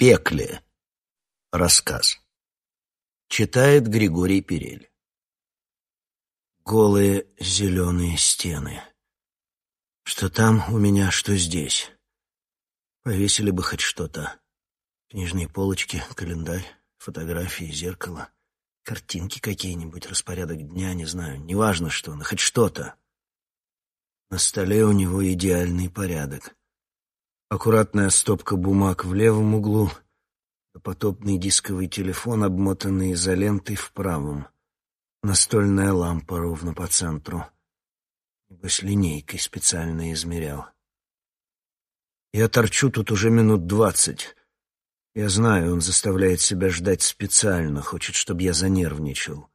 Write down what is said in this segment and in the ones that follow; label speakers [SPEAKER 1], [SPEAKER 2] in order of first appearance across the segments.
[SPEAKER 1] пекле. Рассказ. Читает Григорий Перель. Голые зеленые стены. Что там у меня, что здесь. Повесили бы хоть что-то. Книжные полочки, календарь, фотографии, зеркало, картинки какие-нибудь, распорядок дня, не знаю, неважно что, но хоть что-то. На столе у него идеальный порядок. Аккуратная стопка бумаг в левом углу, допотопный дисковый телефон, обмотанный изолентой в правом, настольная лампа ровно по центру. Небось, линейкой специально измерял. Я торчу тут уже минут двадцать. Я знаю, он заставляет себя ждать специально, хочет, чтобы я занервничал.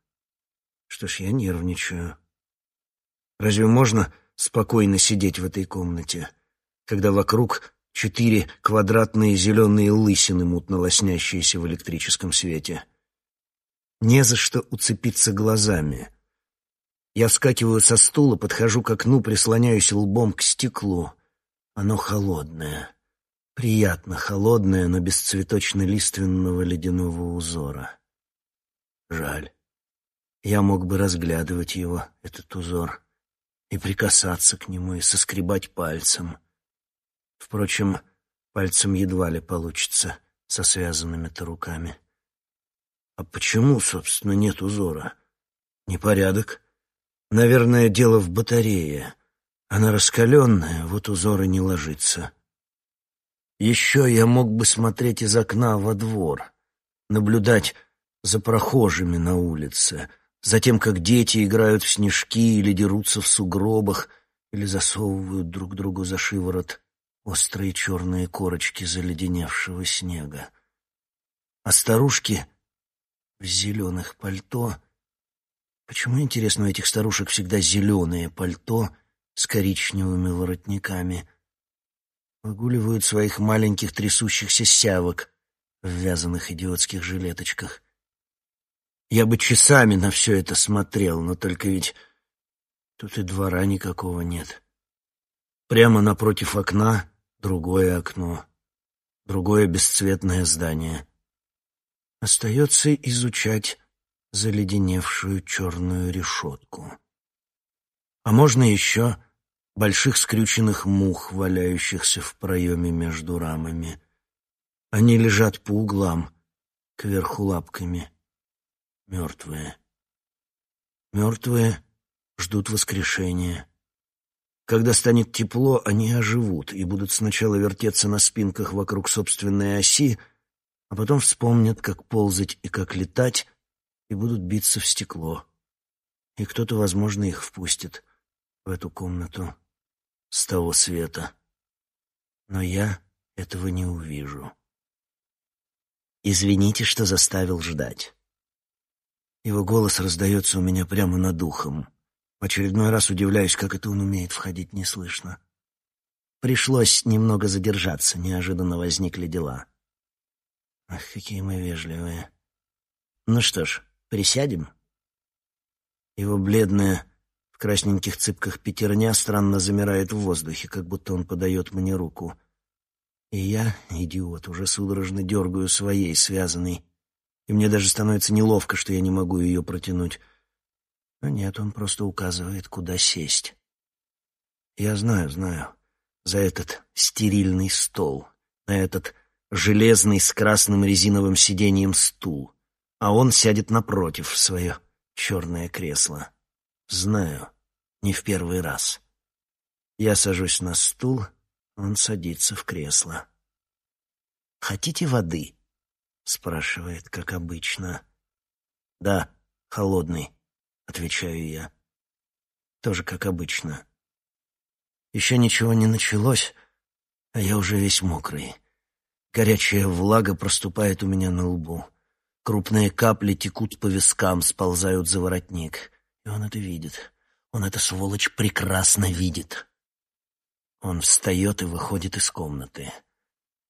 [SPEAKER 1] Что ж, я нервничаю. Разве можно спокойно сидеть в этой комнате, когда вокруг четыре квадратные зеленые лысины, мутно лоснящиеся в электрическом свете. Не за что уцепиться глазами. Я вскакиваю со стула, подхожу к окну, прислоняюсь лбом к стеклу. Оно холодное. Приятно холодное, но без цветочно-лиственного ледяного узора. Жаль. Я мог бы разглядывать его, этот узор, и прикасаться к нему, и соскребать пальцем — Впрочем, пальцем едва ли получится со связанными-то руками. А почему, собственно, нет узора? Непорядок. Наверное, дело в батарее. Она раскаленная, вот узор не ложится. Еще я мог бы смотреть из окна во двор, наблюдать за прохожими на улице, за тем, как дети играют в снежки или дерутся в сугробах, или засовывают друг другу за шиворот острые черные корочки заледеневшего снега. А старушки в зеленых пальто... Почему, интересно, у этих старушек всегда зеленые пальто с коричневыми воротниками? Выгуливают своих маленьких трясущихся сявок в вязаных идиотских жилеточках. Я бы часами на все это смотрел, но только ведь тут и двора никакого нет. Прямо напротив окна другое окно, другое бесцветное здание. Остается изучать заледеневшую черную решетку. А можно еще больших скрюченных мух, валяющихся в проеме между рамами. Они лежат по углам, кверху лапками, мертвые. Мертвые ждут воскрешения. Когда станет тепло, они оживут и будут сначала вертеться на спинках вокруг собственной оси, а потом вспомнят, как ползать и как летать, и будут биться в стекло. И кто-то, возможно, их впустит в эту комнату с того света. Но я этого не увижу. Извините, что заставил ждать. Его голос раздается у меня прямо над ухом. В очередной раз удивляюсь, как это он умеет входить неслышно. Пришлось немного задержаться, неожиданно возникли дела. Ах, какие мы вежливые. Ну что ж, присядем? Его бледная, в красненьких цыпках пятерня странно замирает в воздухе, как будто он подает мне руку. И я, идиот, уже судорожно дергаю своей, связанной, и мне даже становится неловко, что я не могу ее протянуть. Но нет, он просто указывает, куда сесть. Я знаю, знаю. За этот стерильный стол, на этот железный с красным резиновым сиденьем стул. А он сядет напротив в свое черное кресло. Знаю, не в первый раз. Я сажусь на стул, он садится в кресло. «Хотите воды?» — спрашивает, как обычно. «Да, холодный», — отвечаю я. Тоже как обычно. Еще ничего не началось, а я уже весь мокрый. Горячая влага проступает у меня на лбу. Крупные капли текут по вискам, сползают за воротник. И он это видит. Он это, сволочь, прекрасно видит. Он встает и выходит из комнаты.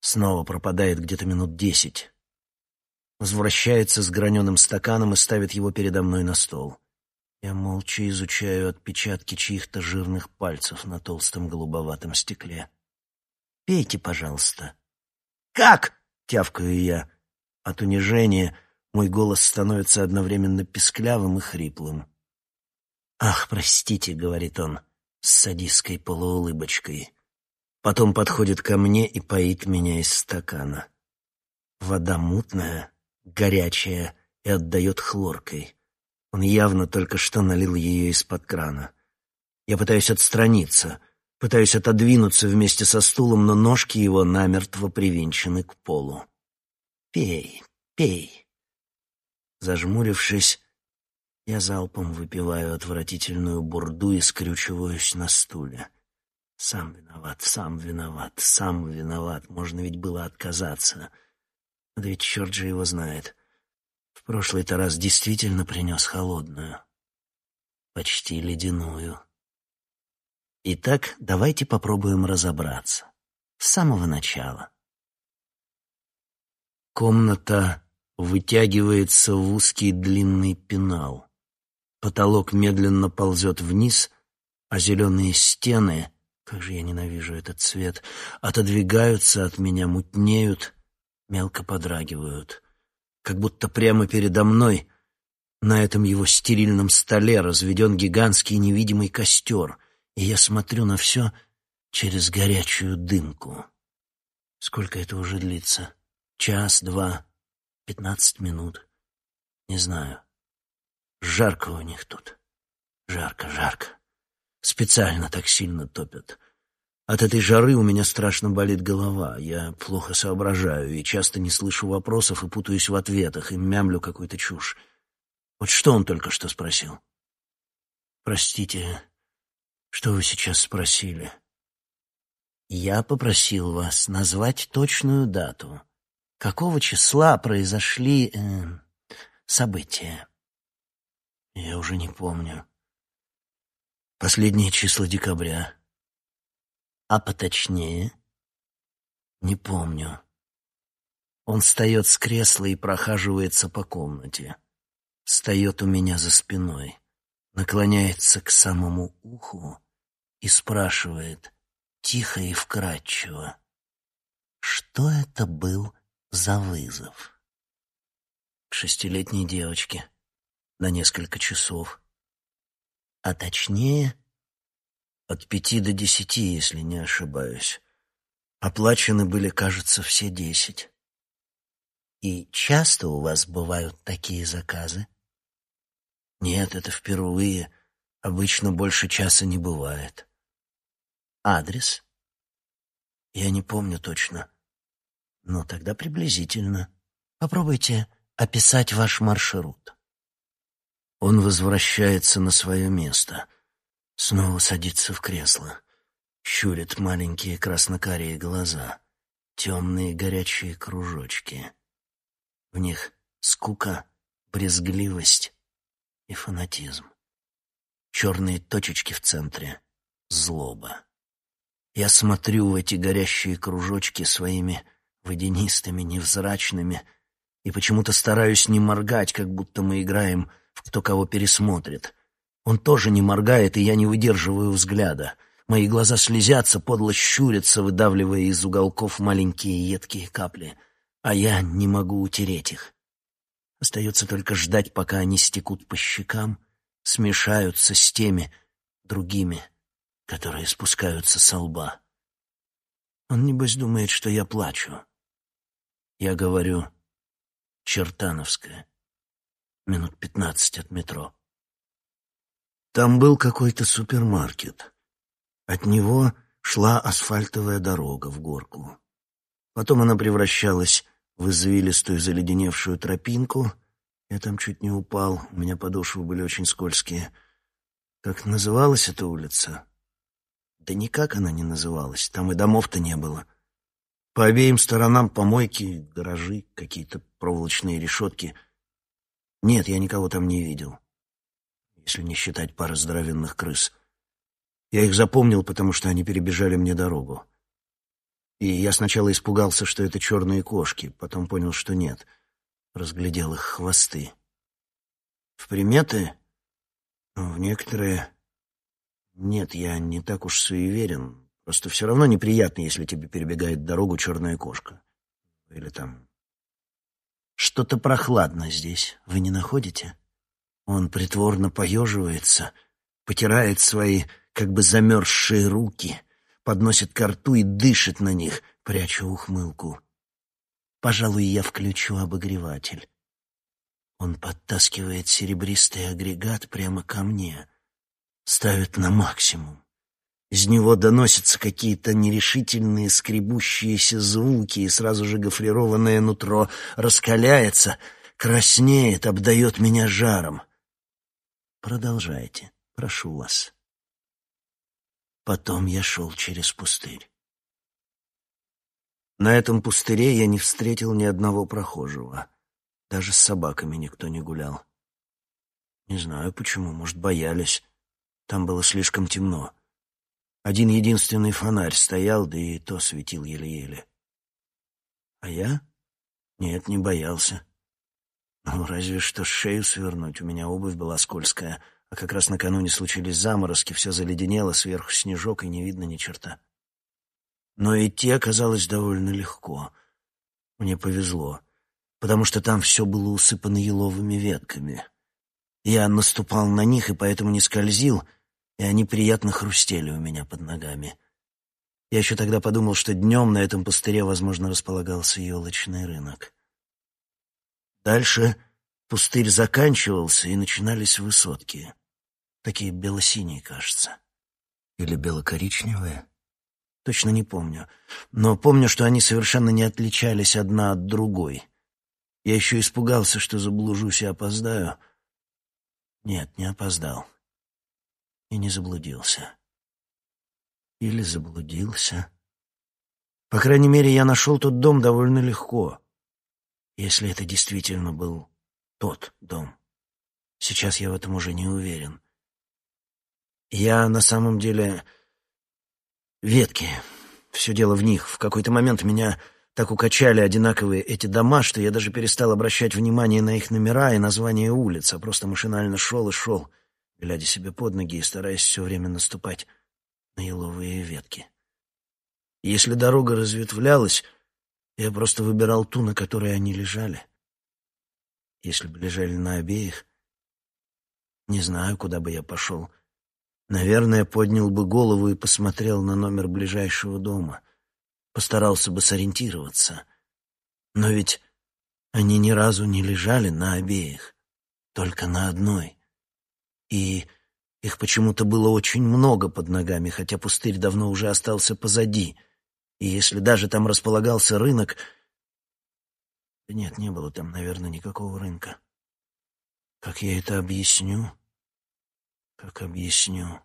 [SPEAKER 1] Снова пропадает где-то минут десять. Возвращается с граненым стаканом и ставит его передо мной на стол. Я молча изучаю отпечатки чьих-то жирных пальцев на толстом голубоватом стекле. «Пейте, пожалуйста».
[SPEAKER 2] «Как?»
[SPEAKER 1] тявкаю я. От унижения мой голос становится одновременно песклявым и хриплым. «Ах, простите», — говорит он с садистской полуулыбочкой. Потом подходит ко мне и поит меня из стакана. Вода мутная, горячая и отдает хлоркой. Он явно только что налил ее из-под крана. Я пытаюсь отстраниться, пытаюсь отодвинуться вместе со стулом, но ножки его намертво привинчены к полу. «Пей, пей». Зажмурившись, я залпом выпиваю отвратительную бурду и скрючиваюсь на стуле. Сам виноват, сам виноват, сам виноват. Можно ведь было отказаться. Да ведь черт же его знает. В прошлый-то раз действительно принес холодную. Почти ледяную. Итак, давайте попробуем разобраться. С самого начала. Комната вытягивается в узкий длинный пенал. Потолок медленно ползет вниз, а зеленые стены, как же я ненавижу этот цвет, отодвигаются от меня, мутнеют, мелко подрагивают. Как будто прямо передо мной, на этом его стерильном столе, разведен гигантский невидимый костер, и я смотрю на все через горячую дымку. Сколько это уже длится? Час, два, пятнадцать минут? Не знаю. Жарко у них тут. Жарко, жарко. Специально так сильно топят. От этой жары у меня страшно болит голова. Я плохо соображаю и часто не слышу вопросов и путаюсь в ответах, и мямлю какую-то чушь. Вот что он только что спросил? Простите, что вы сейчас спросили? Я попросил вас назвать точную дату. Какого числа произошли э, события? Я уже не помню. Последнее число декабря. А поточнее? Не помню. Он встает с кресла и прохаживается по комнате. Встает у меня за спиной, наклоняется к самому уху и спрашивает тихо и вкрадчиво, что это был за вызов? К шестилетней девочке на несколько часов. А точнее, от пяти до десяти, если не ошибаюсь. Оплачены были, кажется, все десять. И часто у вас бывают такие заказы? Нет, это впервые. Обычно больше часа не бывает. Адрес? Я не помню точно. Но тогда приблизительно. Попробуйте описать ваш маршрут. Он возвращается на свое место. Снова садится в кресло. Щурит маленькие краснокарие глаза. Темные горячие кружочки. В них скука, брезгливость и фанатизм. Черные точечки в центре — злоба. Я смотрю в эти горящие кружочки своими водянистыми, невзрачными, и почему-то стараюсь не моргать, как будто мы играем — кто кого пересмотрит. Он тоже не моргает, и я не выдерживаю взгляда. Мои глаза слезятся, подло щурятся, выдавливая из уголков маленькие едкие капли, а я не могу утереть их. Остается только ждать, пока они стекут по щекам, смешаются с теми другими, которые спускаются со лба. Он, небось, думает, что я плачу. Я говорю «Чертановская» минут пятнадцать от метро. Там был какой-то супермаркет. От него шла асфальтовая дорога в горку. Потом она превращалась в извилистую заледеневшую тропинку. Я там чуть не упал, у меня подошвы были очень скользкие. Как называлась эта улица? Да никак она не называлась, там и домов-то не было. По обеим сторонам помойки, гаражи, какие-то проволочные решетки — нет, я никого там не видел, если не считать пары здоровенных крыс. Я их запомнил, потому что они перебежали мне дорогу. И я сначала испугался, что это черные кошки, потом понял, что нет. Разглядел их хвосты. В приметы? Ну, в некоторые... Нет, я не так уж суеверен. Просто все равно неприятно, если тебе перебегает дорогу черная кошка. или там... Что-то прохладно здесь, вы не находите? Он притворно поеживается, потирает свои как бы замерзшие руки, подносит ко рту и дышит на них, пряча ухмылку. Пожалуй, я включу обогреватель. Он подтаскивает серебристый агрегат прямо ко мне, ставит на максимум. Из него доносятся какие-то нерешительные скребущиеся звуки, и сразу же гофрированное нутро раскаляется, краснеет, обдает меня жаром. Продолжайте, прошу вас. Потом я шел через пустырь. На этом пустыре я не встретил ни одного прохожего. Даже с собаками никто не гулял. Не знаю почему, может, боялись. Там было слишком темно. Один единственный фонарь стоял, да и то светил еле-еле. А я? Нет, не боялся. Ну, разве что шею свернуть, у меня обувь была скользкая, а как раз накануне случились заморозки, все заледенело, сверху снежок, и не видно ни черта. Но идти оказалось довольно легко. Мне повезло, потому что там все было усыпано еловыми ветками. Я наступал на них и поэтому не скользил, и они приятно хрустели у меня под ногами. Я еще тогда подумал, что днем на этом пустыре, возможно, располагался елочный рынок. Дальше пустырь заканчивался, и начинались высотки. Такие бело-синие, кажется. Или бело-коричневые. Точно не помню. Но помню, что они совершенно не отличались одна от другой. Я еще испугался, что заблужусь и опоздаю. Нет, не опоздал. И не заблудился. Или заблудился. По крайней мере, я нашел тот дом довольно легко. Если это действительно был тот дом. Сейчас я в этом уже не уверен. Я на самом деле Ветки. Все дело в них. В какой-то момент меня так укачали одинаковые эти дома, что я даже перестал обращать внимание на их номера и названия улиц, а просто машинально шел и шел, глядя себе под ноги и стараясь все время наступать на еловые ветки. если дорога разветвлялась, я просто выбирал ту, на которой они лежали. Если бы лежали на обеих, не знаю, куда бы я пошел — Наверное, поднял бы голову и посмотрел на номер ближайшего дома. Постарался бы сориентироваться. Но ведь они ни разу не лежали на обеих, только на одной. И их почему-то было очень много под ногами, хотя пустырь давно уже остался позади. И если даже там располагался рынок... Нет, не было там, наверное, никакого рынка. Как я это объясню? Как объясню?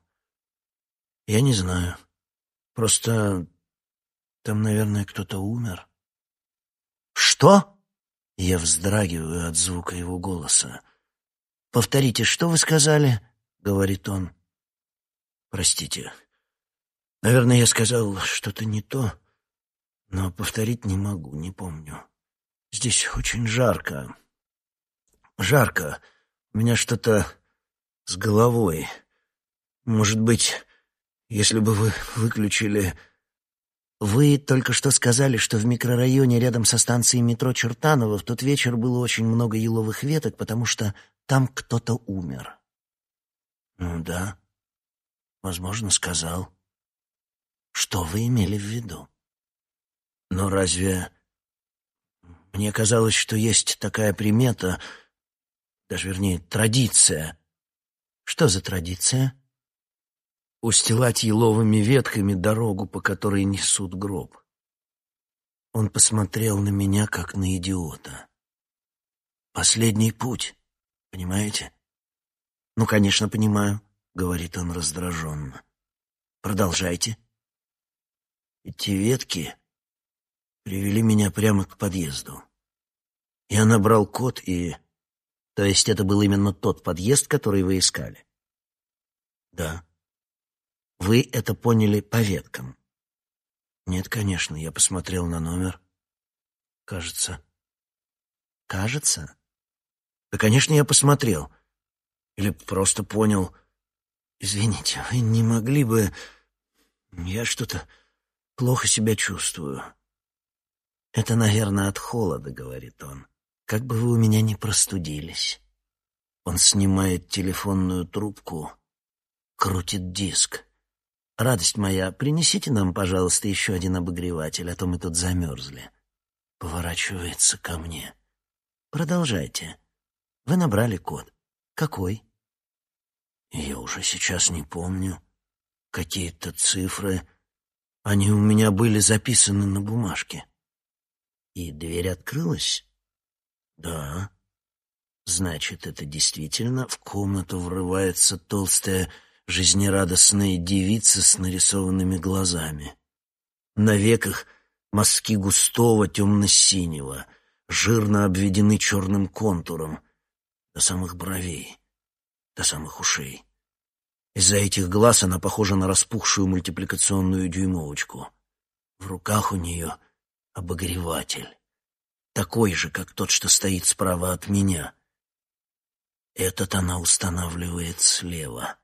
[SPEAKER 1] Я не знаю. Просто там, наверное, кто-то умер. Что? Я вздрагиваю от звука его голоса. Повторите, что вы сказали? говорит он. Простите. Наверное, я сказал что-то не то, но повторить не могу, не помню. Здесь очень жарко. Жарко. У меня что-то с головой. Может быть, если бы вы выключили... Вы только что сказали, что в микрорайоне рядом со станцией метро Чертаново в тот вечер было очень много еловых веток, потому что там кто-то умер. Ну да, возможно, сказал. Что вы имели в виду? Но разве... Мне казалось, что есть такая примета, даже вернее, традиция, что за традиция? Устилать еловыми ветками дорогу, по которой несут гроб. Он посмотрел на меня, как на идиота. Последний путь, понимаете? Ну, конечно, понимаю, говорит он раздраженно. Продолжайте. Эти ветки привели меня прямо к подъезду. Я набрал код и то есть это был именно тот подъезд, который вы искали? Да. Вы это поняли по веткам? Нет, конечно, я посмотрел на номер. Кажется. Кажется? Да, конечно, я посмотрел. Или просто понял. Извините, вы не могли бы... Я что-то плохо себя чувствую. «Это, наверное, от холода», — говорит он. «Как бы вы у меня не простудились». Он снимает телефонную трубку, крутит диск. «Радость моя, принесите нам, пожалуйста, еще один обогреватель, а то мы тут замерзли». Поворачивается ко мне. «Продолжайте. Вы набрали код. Какой?» «Я уже сейчас не помню. Какие-то цифры. Они у меня были записаны на бумажке». «И дверь открылась?» «Да». Значит, это действительно в комнату врывается толстая, жизнерадостная девица с нарисованными глазами. На веках мазки густого темно-синего, жирно обведены черным контуром, до самых бровей, до самых ушей. Из-за этих глаз она похожа на распухшую мультипликационную дюймовочку. В руках у нее обогреватель, такой же, как тот, что стоит справа от меня — этот она устанавливает слева.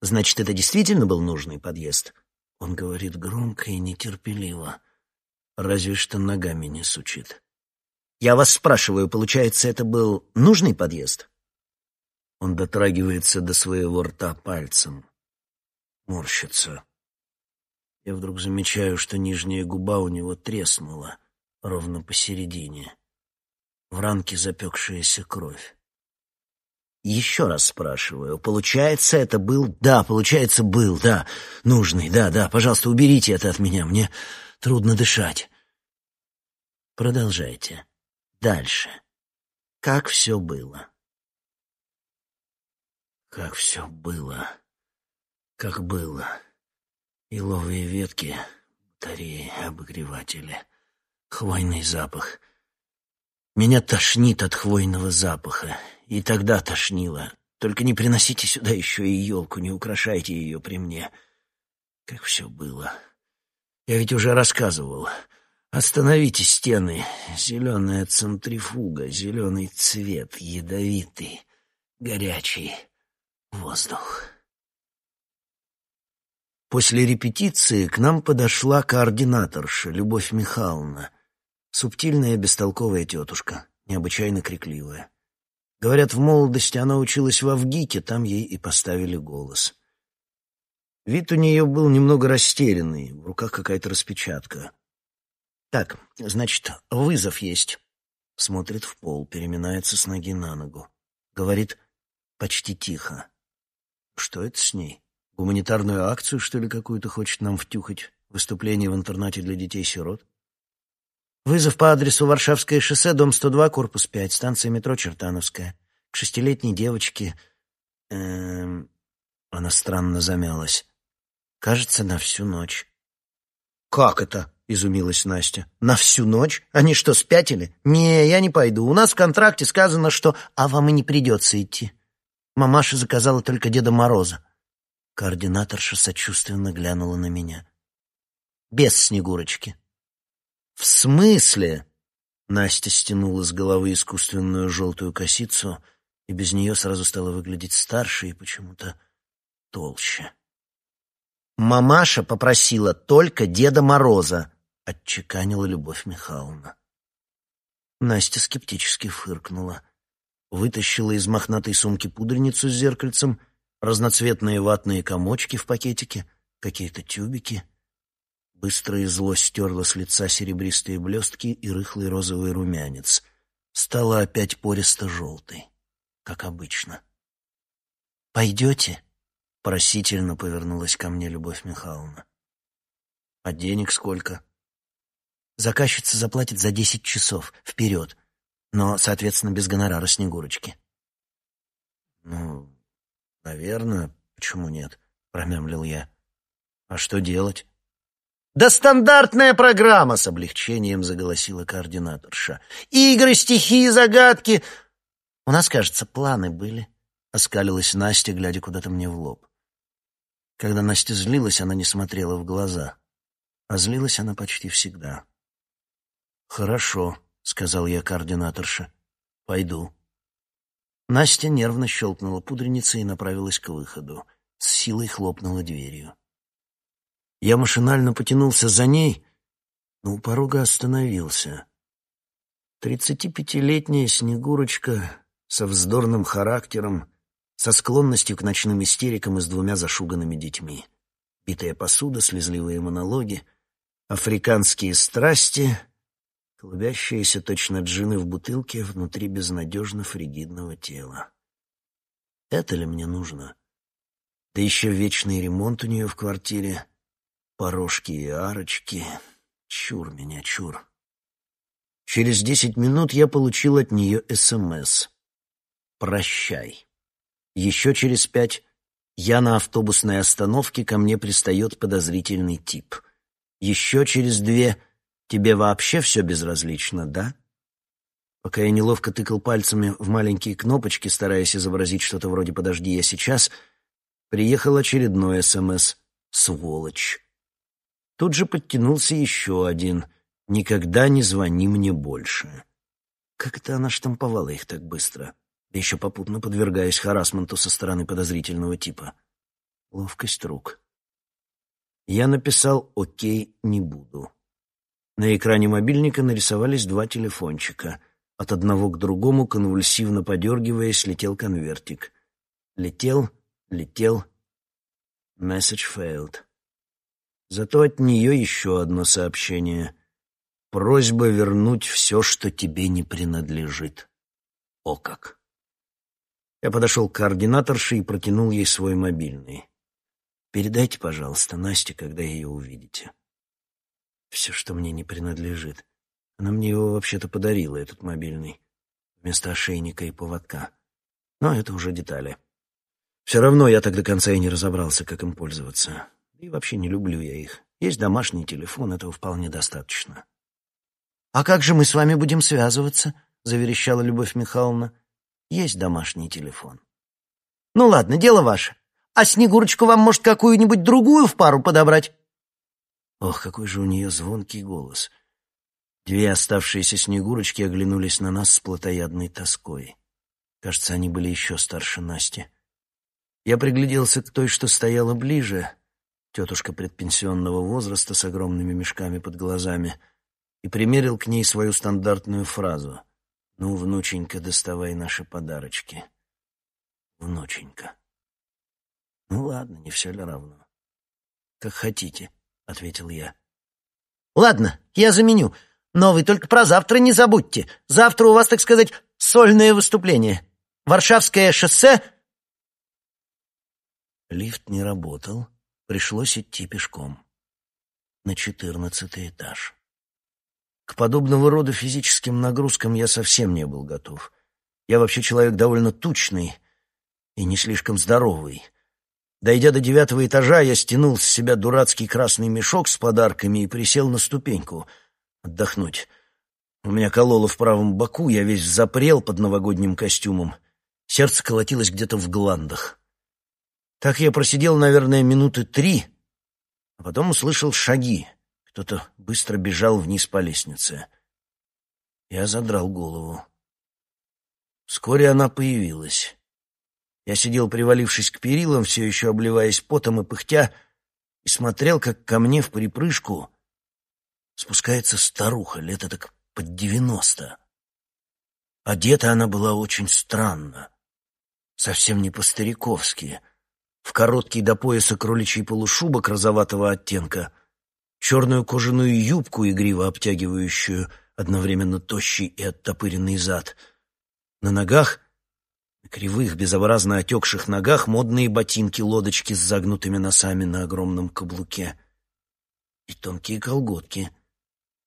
[SPEAKER 1] Значит, это действительно был нужный подъезд? Он говорит громко и нетерпеливо. Разве что ногами не сучит. Я вас спрашиваю, получается, это был нужный подъезд? Он дотрагивается до своего рта пальцем. Морщится. Я вдруг замечаю, что нижняя губа у него треснула, ровно посередине. В ранке запекшаяся кровь. Еще раз спрашиваю, получается, это был... Да, получается, был, да, нужный, да, да, пожалуйста, уберите это от меня, мне трудно дышать. Продолжайте. Дальше. Как все было? Как все было. Как было. Иловые ветки, батареи, обогреватели, хвойный запах. Меня тошнит от хвойного запаха, и тогда тошнило. Только не приносите сюда еще и елку, не украшайте ее при мне. Как все было. Я ведь уже рассказывал. Остановите стены. Зеленая центрифуга, зеленый цвет, ядовитый, горячий воздух. После репетиции к нам подошла координаторша Любовь Михайловна, субтильная бестолковая тетушка, необычайно крикливая. Говорят, в молодости она училась в Авгике, там ей и поставили голос. Вид у нее был немного растерянный, в руках какая-то распечатка. «Так, значит, вызов есть». Смотрит в пол, переминается с ноги на ногу. Говорит почти тихо. «Что это с ней? Гуманитарную акцию, что ли, какую-то хочет нам втюхать? Выступление в интернате для детей-сирот?» Вызов по адресу Варшавское шоссе, дом 102, корпус 5, станция метро Чертановская. К шестилетней девочке... Эм... Она странно замялась. Кажется, на всю ночь. «Как это?» — изумилась Настя. «На всю ночь? Они что, спятили? Не, я не пойду. У нас в контракте сказано, что... А вам и не придется идти. Мамаша заказала только Деда Мороза». Координаторша сочувственно глянула на меня. «Без Снегурочки». «В смысле?» Настя стянула с головы искусственную желтую косицу, и без нее сразу стала выглядеть старше и почему-то толще. «Мамаша попросила только Деда Мороза», — отчеканила Любовь Михайловна. Настя скептически фыркнула. Вытащила из мохнатой сумки пудреницу с зеркальцем, разноцветные ватные комочки в пакетике, какие-то тюбики — Быстро и зло стерла с лица серебристые блестки и рыхлый розовый румянец. Стала опять пористо-желтой, как обычно. «Пойдете?» — просительно повернулась ко мне Любовь Михайловна. «А денег сколько?» «Заказчица заплатит за десять часов, вперед, но, соответственно, без гонорара Снегурочки». «Ну, наверное, почему нет?» — промямлил я. «А что делать?» «Да стандартная программа!» — с облегчением заголосила координаторша. «Игры, стихи, загадки!» «У нас, кажется, планы были», — оскалилась Настя, глядя куда-то мне в лоб. Когда Настя злилась, она не смотрела в глаза, а злилась она почти всегда. «Хорошо», — сказал я координаторше. «Пойду». Настя нервно щелкнула пудреницей и направилась к выходу. С силой хлопнула дверью. Я машинально потянулся за ней но у порога остановился. Тридцатипятилетняя Снегурочка со вздорным характером, со склонностью к ночным истерикам и с двумя зашуганными детьми. Битая посуда, слезливые монологи, африканские страсти, клубящиеся точно джины в бутылке внутри безнадежно фригидного тела. Это ли мне нужно? Да еще вечный ремонт у нее в квартире, порожки и арочки. Чур меня, чур. Через десять минут я получил от нее СМС. «Прощай». Еще через пять я на автобусной остановке, ко мне пристает подозрительный тип. Еще через две тебе вообще все безразлично, да? Пока я неловко тыкал пальцами в маленькие кнопочки, стараясь изобразить что-то вроде «подожди, я сейчас», приехал очередной СМС «Сволочь». Тут же подтянулся еще один «Никогда не звони мне больше». Как это она штамповала их так быстро? Еще попутно подвергаясь харасменту со стороны подозрительного типа. Ловкость рук. Я написал «Окей, не буду». На экране мобильника нарисовались два телефончика. От одного к другому, конвульсивно подергиваясь, летел конвертик. Летел, летел. Message failed. Зато от нее еще одно сообщение. Просьба вернуть все, что тебе не принадлежит. О как! Я подошел к координаторше и протянул ей свой мобильный. «Передайте, пожалуйста, Насте, когда ее увидите. Все, что мне не принадлежит. Она мне его вообще-то подарила, этот мобильный, вместо ошейника и поводка. Но это уже детали. Все равно я так до конца и не разобрался, как им пользоваться. И вообще не люблю я их. Есть домашний телефон, этого вполне достаточно. «А как же мы с вами будем связываться?» — заверещала Любовь Михайловна. «Есть домашний телефон». «Ну ладно, дело ваше. А Снегурочку вам, может, какую-нибудь другую в пару подобрать?» Ох, какой же у нее звонкий голос. Две оставшиеся Снегурочки оглянулись на нас с плотоядной тоской. Кажется, они были еще старше Насти. Я пригляделся к той, что стояла ближе — тетушка предпенсионного возраста с огромными мешками под глазами, и примерил к ней свою стандартную фразу «Ну, внученька, доставай наши подарочки». «Внученька». «Ну ладно, не все ли равно?» «Как хотите», — ответил я. «Ладно, я заменю, но вы только про завтра не забудьте. Завтра у вас, так сказать, сольное выступление. Варшавское шоссе...» Лифт не работал, пришлось идти пешком на четырнадцатый этаж. К подобного рода физическим нагрузкам я совсем не был готов. Я вообще человек довольно тучный и не слишком здоровый. Дойдя до девятого этажа, я стянул с себя дурацкий красный мешок с подарками и присел на ступеньку отдохнуть. У меня кололо в правом боку, я весь запрел под новогодним костюмом. Сердце колотилось где-то в гландах. Так я просидел, наверное, минуты три, а потом услышал шаги. Кто-то быстро бежал вниз по лестнице. Я задрал голову. Вскоре она появилась. Я сидел, привалившись к перилам, все еще обливаясь потом и пыхтя, и смотрел, как ко мне в припрыжку спускается старуха, лет так под девяносто. Одета она была очень странно, совсем не по-стариковски — в короткий до пояса кроличий полушубок розоватого оттенка, черную кожаную юбку, игриво обтягивающую одновременно тощий и оттопыренный зад. На ногах, на кривых, безобразно отекших ногах, модные ботинки-лодочки с загнутыми носами на огромном каблуке. И тонкие колготки.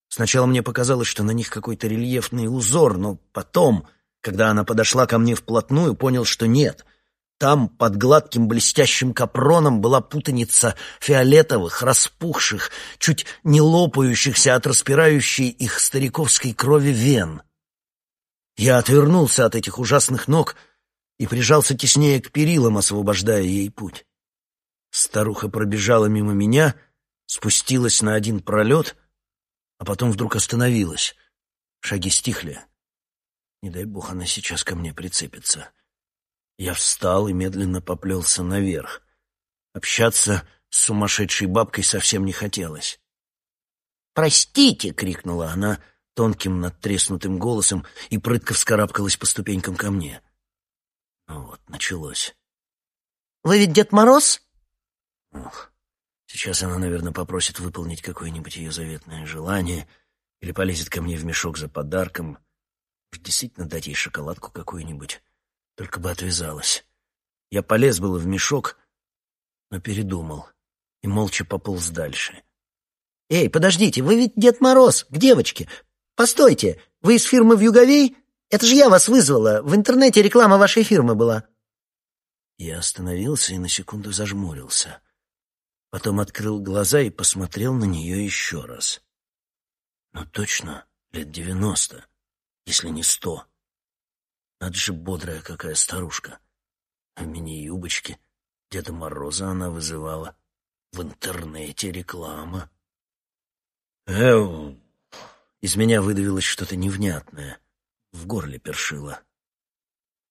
[SPEAKER 1] Сначала мне показалось, что на них какой-то рельефный узор, но потом, когда она подошла ко мне вплотную, понял, что нет — там, под гладким блестящим капроном, была путаница фиолетовых, распухших, чуть не лопающихся от распирающей их стариковской крови вен. Я отвернулся от этих ужасных ног и прижался теснее к перилам, освобождая ей путь. Старуха пробежала мимо меня, спустилась на один пролет, а потом вдруг остановилась. Шаги стихли. Не дай бог она сейчас ко мне прицепится. Я встал и медленно поплелся наверх. Общаться с сумасшедшей бабкой совсем не хотелось. «Простите!» — крикнула она тонким надтреснутым голосом и прытко вскарабкалась по ступенькам ко мне. Вот, началось.
[SPEAKER 2] «Вы ведь Дед Мороз?»
[SPEAKER 1] Ох, сейчас она, наверное, попросит выполнить какое-нибудь ее заветное желание или полезет ко мне в мешок за подарком. Может, действительно дать ей шоколадку какую-нибудь, только бы отвязалась. Я полез было в мешок, но передумал и молча пополз дальше.
[SPEAKER 2] «Эй, подождите, вы ведь Дед Мороз, к девочке. Постойте, вы из фирмы «Вьюговей»? Это же я вас вызвала. В интернете реклама вашей фирмы была».
[SPEAKER 1] Я остановился и на секунду зажмурился. Потом открыл глаза и посмотрел на нее еще раз. Ну, точно, лет девяносто, если не сто. Надо же бодрая какая старушка. В мини-юбочке Деда Мороза она вызывала. В интернете реклама. Эу! Из меня выдавилось что-то невнятное. В горле першило.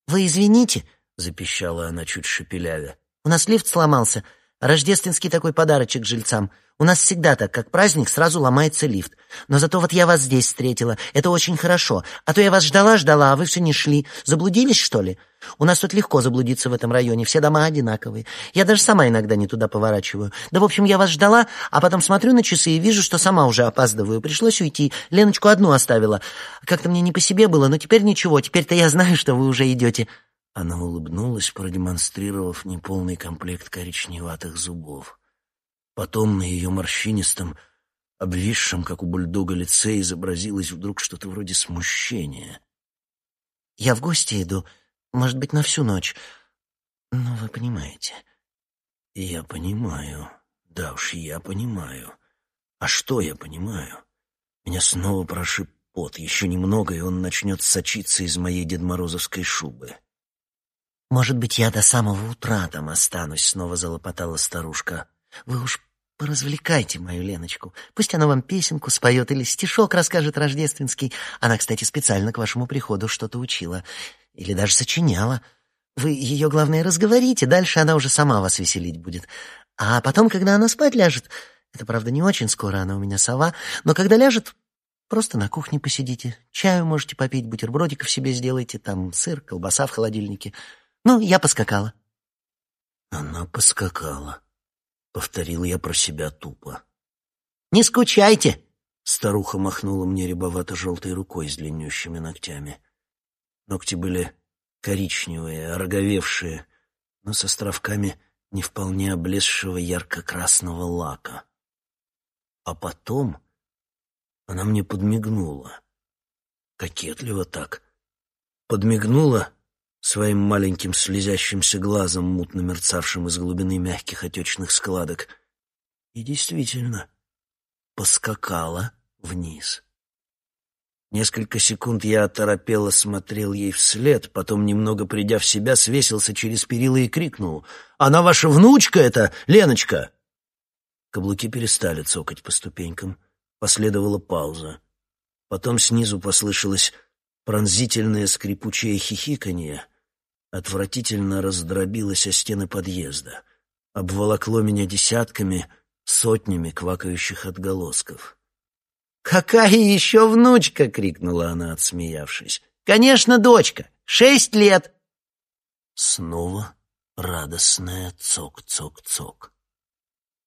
[SPEAKER 2] «Вы извините», —
[SPEAKER 1] запищала она чуть шепелявя.
[SPEAKER 2] «У нас лифт сломался. Рождественский такой подарочек жильцам. У нас всегда так, как праздник, сразу ломается лифт. Но зато вот я вас здесь встретила. Это очень хорошо. А то я вас ждала-ждала, а вы все не шли. Заблудились, что ли? У нас тут легко заблудиться в этом районе. Все дома одинаковые. Я даже сама иногда не туда поворачиваю. Да, в общем, я вас ждала, а потом смотрю на часы и вижу, что сама уже опаздываю. Пришлось уйти. Леночку одну оставила. Как-то мне не по себе было, но теперь ничего. Теперь-то я знаю, что вы уже идете.
[SPEAKER 1] Она улыбнулась, продемонстрировав неполный комплект коричневатых зубов. Потом на ее морщинистом, обвисшем, как у бульдога, лице изобразилось вдруг что-то вроде смущения.
[SPEAKER 2] «Я в гости иду, может быть, на всю ночь. Ну, вы понимаете».
[SPEAKER 1] «Я понимаю. Да уж, я понимаю. А что я понимаю? Меня снова прошиб пот. Еще немного, и он начнет сочиться из моей дедморозовской шубы».
[SPEAKER 2] «Может быть, я до самого утра там останусь», — снова залопотала старушка. Вы уж поразвлекайте мою Леночку. Пусть она вам песенку споет или стишок расскажет рождественский. Она, кстати, специально к вашему приходу что-то учила. Или даже сочиняла. Вы ее, главное, разговорите, дальше она уже сама вас веселить будет. А потом, когда она спать ляжет, это, правда, не очень скоро, она у меня сова, но когда ляжет, просто на кухне посидите, чаю можете попить, бутербродиков себе сделайте, там сыр, колбаса в холодильнике. Ну, я поскакала.
[SPEAKER 1] Она поскакала. Повторил я про себя тупо.
[SPEAKER 2] «Не скучайте!»
[SPEAKER 1] Старуха махнула мне рябовато-желтой рукой с длиннющими ногтями. Ногти были коричневые, ороговевшие, но с островками не вполне облезшего ярко-красного лака. А потом она мне подмигнула. Кокетливо так. Подмигнула своим маленьким слезящимся глазом, мутно мерцавшим из глубины мягких отечных складок, и действительно поскакала вниз. Несколько секунд я оторопело смотрел ей вслед, потом, немного придя в себя, свесился через перила и крикнул «Она ваша внучка эта, Леночка!» Каблуки перестали цокать по ступенькам. Последовала пауза. Потом снизу послышалось пронзительное скрипучее хихиканье — отвратительно раздробилось о стены подъезда, обволокло меня десятками, сотнями квакающих отголосков.
[SPEAKER 2] «Какая еще внучка?» — крикнула она, отсмеявшись. «Конечно, дочка! Шесть лет!»
[SPEAKER 1] Снова радостная цок-цок-цок.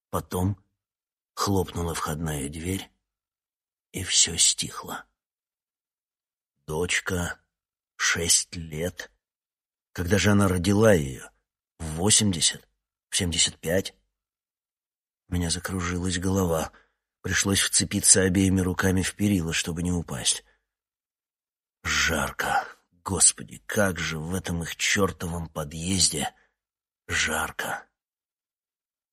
[SPEAKER 1] Потом хлопнула входная дверь, и все стихло. Дочка, шесть лет — когда же она родила ее? В восемьдесят? В семьдесят пять? У меня закружилась голова. Пришлось вцепиться обеими руками в перила, чтобы не упасть. Жарко. Господи, как же в этом их чертовом подъезде жарко.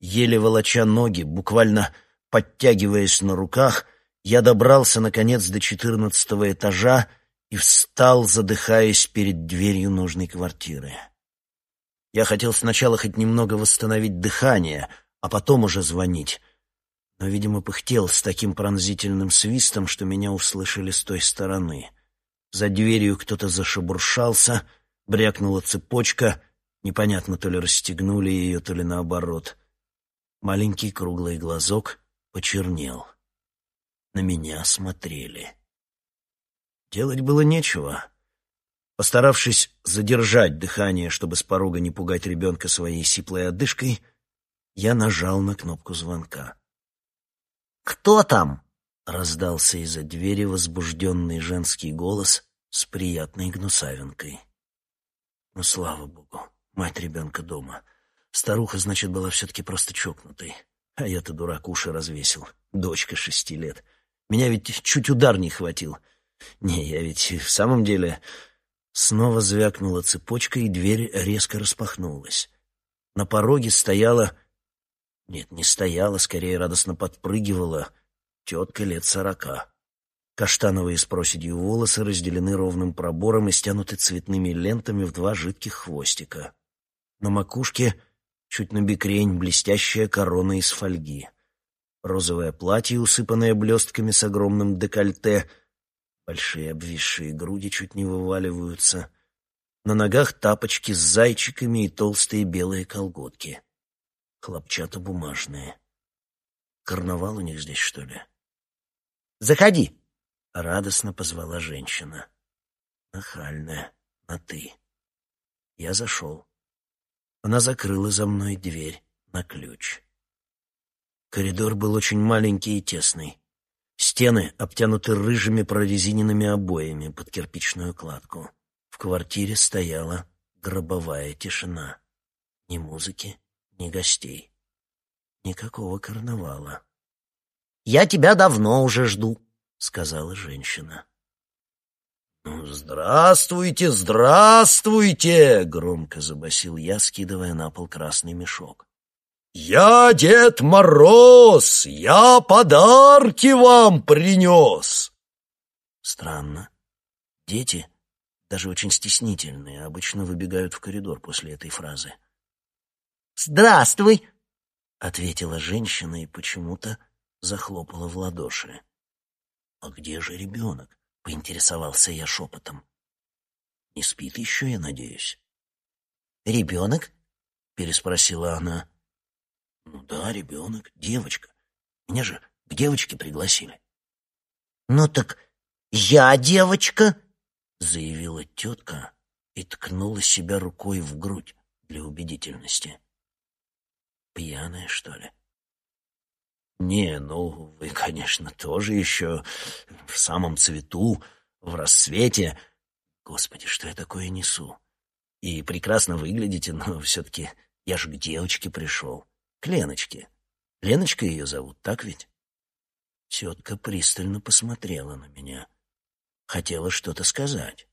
[SPEAKER 1] Еле волоча ноги, буквально подтягиваясь на руках, я добрался, наконец, до четырнадцатого этажа и встал, задыхаясь перед дверью нужной квартиры. Я хотел сначала хоть немного восстановить дыхание, а потом уже звонить, но, видимо, пыхтел с таким пронзительным свистом, что меня услышали с той стороны. За дверью кто-то зашебуршался, брякнула цепочка, непонятно, то ли расстегнули ее, то ли наоборот. Маленький круглый глазок почернел. на меня смотрели. Делать было нечего. Постаравшись задержать дыхание, чтобы с порога не пугать ребенка своей сиплой одышкой, я нажал на кнопку звонка.
[SPEAKER 2] «Кто там?»
[SPEAKER 1] — раздался из-за двери возбужденный женский голос с приятной гнусавинкой. Ну, слава богу, мать ребенка дома. Старуха, значит, была все-таки просто чокнутой. А я-то дурак уши развесил. Дочка шести лет. Меня ведь чуть удар не хватил. Не, я ведь в самом деле Снова звякнула цепочка, и дверь резко распахнулась. На пороге стояла... Нет, не стояла, скорее радостно подпрыгивала тетка лет сорока. Каштановые с проседью волосы разделены ровным пробором и стянуты цветными лентами в два жидких хвостика. На макушке, чуть на бекрень, блестящая корона из фольги. Розовое платье, усыпанное блестками с огромным декольте — Большие обвисшие груди чуть не вываливаются. На ногах тапочки с зайчиками и толстые белые колготки. Хлопчато-бумажные. Карнавал у них здесь, что ли?
[SPEAKER 2] «Заходи!»
[SPEAKER 1] — радостно позвала женщина. Нахальная, на «ты». Я зашел. Она закрыла за мной дверь на ключ. Коридор был очень маленький и тесный. Стены обтянуты рыжими прорезиненными обоями под кирпичную кладку. В квартире стояла гробовая тишина. Ни музыки, ни гостей. Никакого карнавала.
[SPEAKER 2] «Я тебя давно уже жду», — сказала женщина.
[SPEAKER 1] «Ну, здравствуйте, здравствуйте!» — громко забасил я, скидывая на пол красный мешок. «Я Дед Мороз! Я подарки вам принес!» Странно. Дети, даже очень стеснительные, обычно выбегают в коридор после этой фразы.
[SPEAKER 2] «Здравствуй!»
[SPEAKER 1] — ответила женщина и почему-то захлопала в ладоши. «А где же ребенок?» — поинтересовался я шепотом. «Не спит еще, я надеюсь?»
[SPEAKER 2] «Ребенок?»
[SPEAKER 1] — переспросила она. Ну да, ребенок, девочка. Меня же к девочке пригласили.
[SPEAKER 2] Ну так я девочка,
[SPEAKER 1] заявила тетка и ткнула себя рукой в грудь для убедительности. Пьяная, что ли? Не, ну, вы, конечно, тоже еще в самом цвету, в рассвете. Господи, что я такое несу? И прекрасно выглядите, но все-таки я же к девочке пришел к Леночке. Леночка ее зовут, так ведь? Тетка пристально посмотрела на меня. Хотела что-то сказать.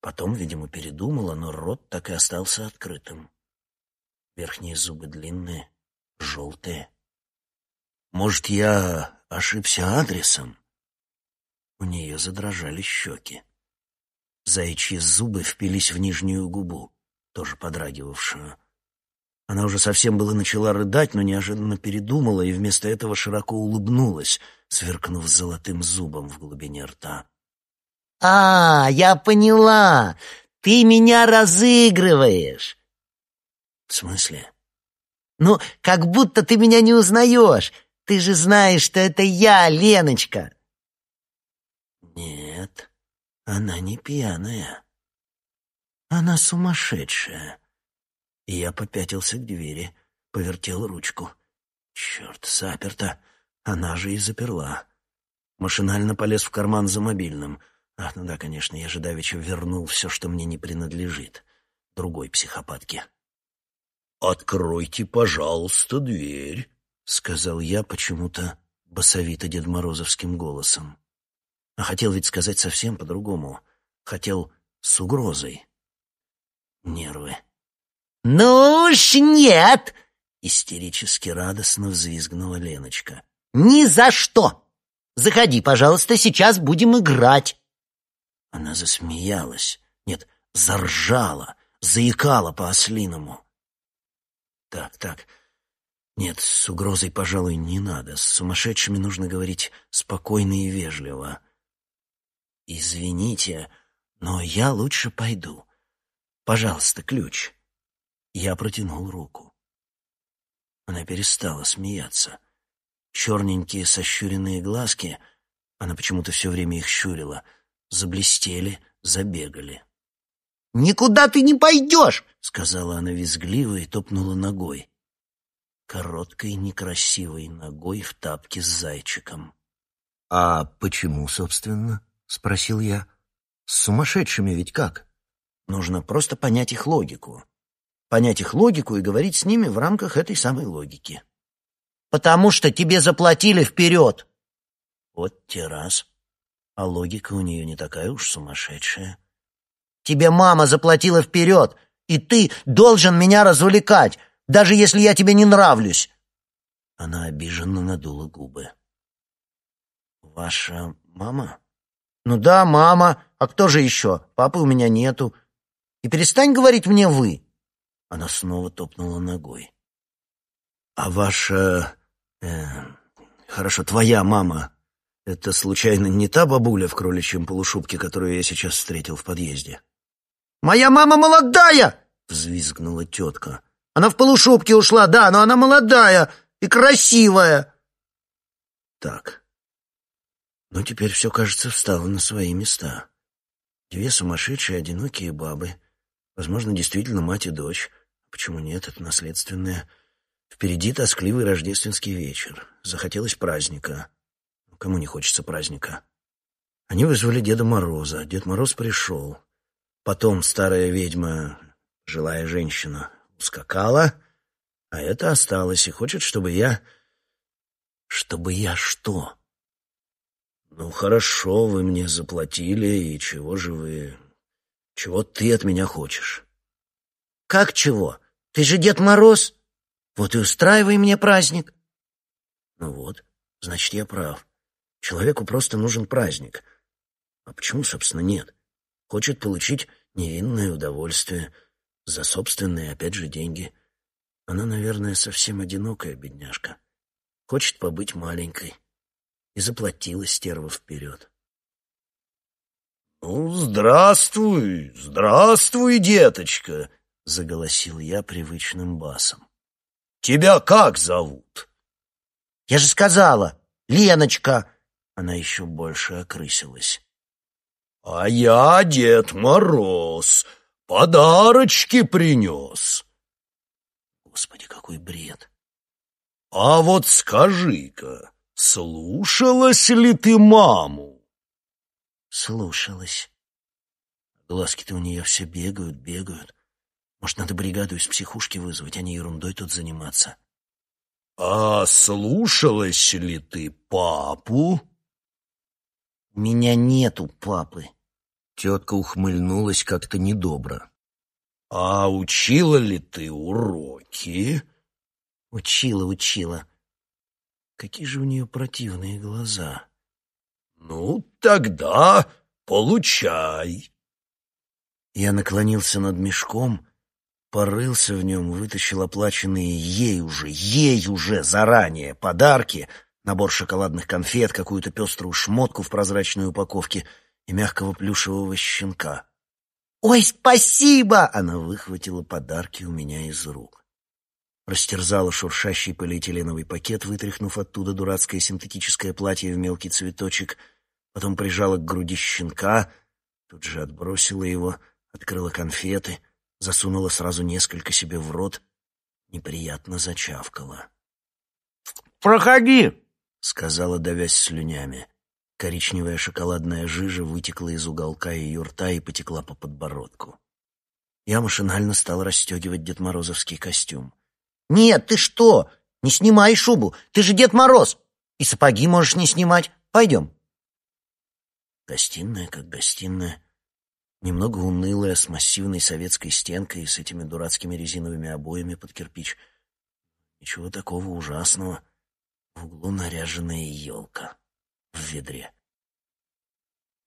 [SPEAKER 1] Потом, видимо, передумала, но рот так и остался открытым. Верхние зубы длинные, желтые. Может, я ошибся адресом? У нее задрожали щеки. Заячьи зубы впились в нижнюю губу, тоже подрагивавшую. Она уже совсем было начала рыдать, но неожиданно передумала и вместо этого широко улыбнулась, сверкнув золотым зубом в глубине рта.
[SPEAKER 2] «А, я поняла! Ты меня разыгрываешь!»
[SPEAKER 1] «В смысле?»
[SPEAKER 2] «Ну, как будто ты меня не узнаешь! Ты же знаешь, что это я, Леночка!»
[SPEAKER 1] «Нет, она не пьяная. Она сумасшедшая». И я попятился к двери, повертел ручку. Черт, заперта. Она же и заперла. Машинально полез в карман за мобильным. Ах, ну да, конечно, я же давеча вернул все, что мне не принадлежит. Другой психопатке. «Откройте, пожалуйста, дверь», — сказал я почему-то басовито Дед Морозовским голосом. А хотел ведь сказать совсем по-другому. Хотел с угрозой. Нервы.
[SPEAKER 2] «Ну уж нет!»
[SPEAKER 1] — истерически радостно взвизгнула Леночка.
[SPEAKER 2] «Ни за что! Заходи, пожалуйста, сейчас будем играть!»
[SPEAKER 1] Она засмеялась, нет, заржала, заикала по-ослиному. «Так, так, нет, с угрозой, пожалуй, не надо. С сумасшедшими нужно говорить спокойно и вежливо. Извините, но я лучше пойду. Пожалуйста, ключ». Я протянул руку. Она перестала смеяться. Черненькие сощуренные глазки Она почему-то все время их щурила. Заблестели, забегали.
[SPEAKER 2] «Никуда ты не пойдешь!»
[SPEAKER 1] — сказала она визгливо и топнула ногой. Короткой, некрасивой ногой в тапке с зайчиком. «А почему, собственно?» — спросил я. «С сумасшедшими ведь как?» «Нужно просто понять их логику. Понять их логику и говорить с ними в рамках этой самой логики».
[SPEAKER 2] «Потому что тебе заплатили вперед!»
[SPEAKER 1] «Вот те раз. А логика у нее не такая уж сумасшедшая».
[SPEAKER 2] «Тебе мама заплатила вперед, и ты должен меня развлекать, даже если я тебе не нравлюсь!»
[SPEAKER 1] Она обиженно надула губы. «Ваша мама?»
[SPEAKER 2] «Ну да, мама. А кто же еще? Папы у меня нету. И перестань говорить мне «вы».
[SPEAKER 1] Она снова топнула ногой. «А ваша... Э, хорошо, твоя мама, это, случайно, не та бабуля в кроличьем полушубке, которую я сейчас встретил в подъезде?»
[SPEAKER 2] «Моя мама молодая!»
[SPEAKER 1] — взвизгнула тетка.
[SPEAKER 2] «Она в полушубке ушла, да, но она молодая и красивая!»
[SPEAKER 1] «Так, но теперь все, кажется, встало на свои места. Две сумасшедшие одинокие бабы. Возможно, действительно мать и дочь. Почему нет? Это наследственное. Впереди тоскливый рождественский вечер. Захотелось праздника. Кому не хочется праздника? Они вызвали Деда Мороза. Дед Мороз пришел. Потом старая ведьма, жилая женщина, ускакала, а это осталось и хочет, чтобы я... Чтобы я что? «Ну, хорошо, вы мне заплатили, и чего же вы... Чего ты от меня хочешь?»
[SPEAKER 2] «Как чего? Ты же Дед Мороз. Вот и устраивай мне праздник».
[SPEAKER 1] «Ну вот, значит, я прав. Человеку просто нужен праздник. А почему, собственно, нет? Хочет получить невинное удовольствие за собственные, опять же, деньги. Она, наверное, совсем одинокая бедняжка. Хочет побыть маленькой и заплатила стерва вперед. «Ну, здравствуй, здравствуй, деточка!» — заголосил я привычным басом. «Тебя как зовут?»
[SPEAKER 2] «Я же сказала, Леночка!»
[SPEAKER 1] Она еще больше окрысилась. «А я Дед Мороз, подарочки принес!» Господи, какой бред! «А вот скажи-ка, «Слушалась ли ты маму?» «Слушалась. Глазки-то у нее все бегают, бегают. Может, надо бригаду из психушки вызвать, а не ерундой тут заниматься». «А слушалась ли ты папу?»
[SPEAKER 2] «У меня нету папы».
[SPEAKER 1] Тетка ухмыльнулась как-то недобро. «А учила ли ты уроки?»
[SPEAKER 2] «Учила, учила.
[SPEAKER 1] Какие же у нее противные глаза. «Ну, тогда получай!» Я наклонился над мешком, порылся в нем, вытащил оплаченные ей уже, ей уже заранее подарки, набор шоколадных конфет, какую-то пеструю шмотку в прозрачной упаковке и мягкого плюшевого щенка.
[SPEAKER 2] «Ой, спасибо!»
[SPEAKER 1] — она выхватила подарки у меня из рук растерзала шуршащий полиэтиленовый пакет, вытряхнув оттуда дурацкое синтетическое платье в мелкий цветочек, потом прижала к груди щенка, тут же отбросила его, открыла конфеты, засунула сразу несколько себе в рот, неприятно зачавкала.
[SPEAKER 2] «Проходи!»
[SPEAKER 1] — сказала, давясь слюнями. Коричневая шоколадная жижа вытекла из уголка ее рта и потекла по подбородку. Я машинально стал расстегивать Дед Морозовский костюм.
[SPEAKER 2] «Нет, ты что? Не снимай шубу, ты же Дед Мороз! И сапоги можешь не снимать. Пойдем».
[SPEAKER 1] Гостиная как гостиная. Немного унылая, с массивной советской стенкой и с этими дурацкими резиновыми обоями под кирпич. Ничего такого ужасного. В углу наряженная елка в ведре.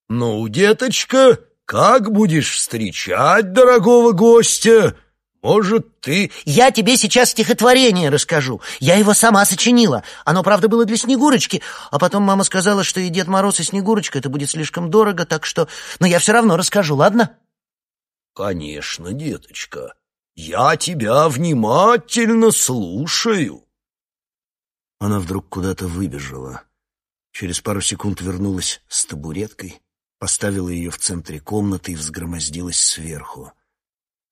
[SPEAKER 1] «Ну, деточка, как будешь встречать дорогого гостя?» Может, ты...»
[SPEAKER 2] «Я тебе сейчас стихотворение расскажу. Я его сама сочинила. Оно, правда, было для Снегурочки, а потом мама сказала, что и Дед Мороз, и Снегурочка это будет слишком дорого, так что... Но я все равно расскажу, ладно?»
[SPEAKER 1] «Конечно, деточка. Я тебя внимательно слушаю». Она вдруг куда-то выбежала. Через пару секунд вернулась с табуреткой, поставила ее в центре комнаты и взгромоздилась сверху.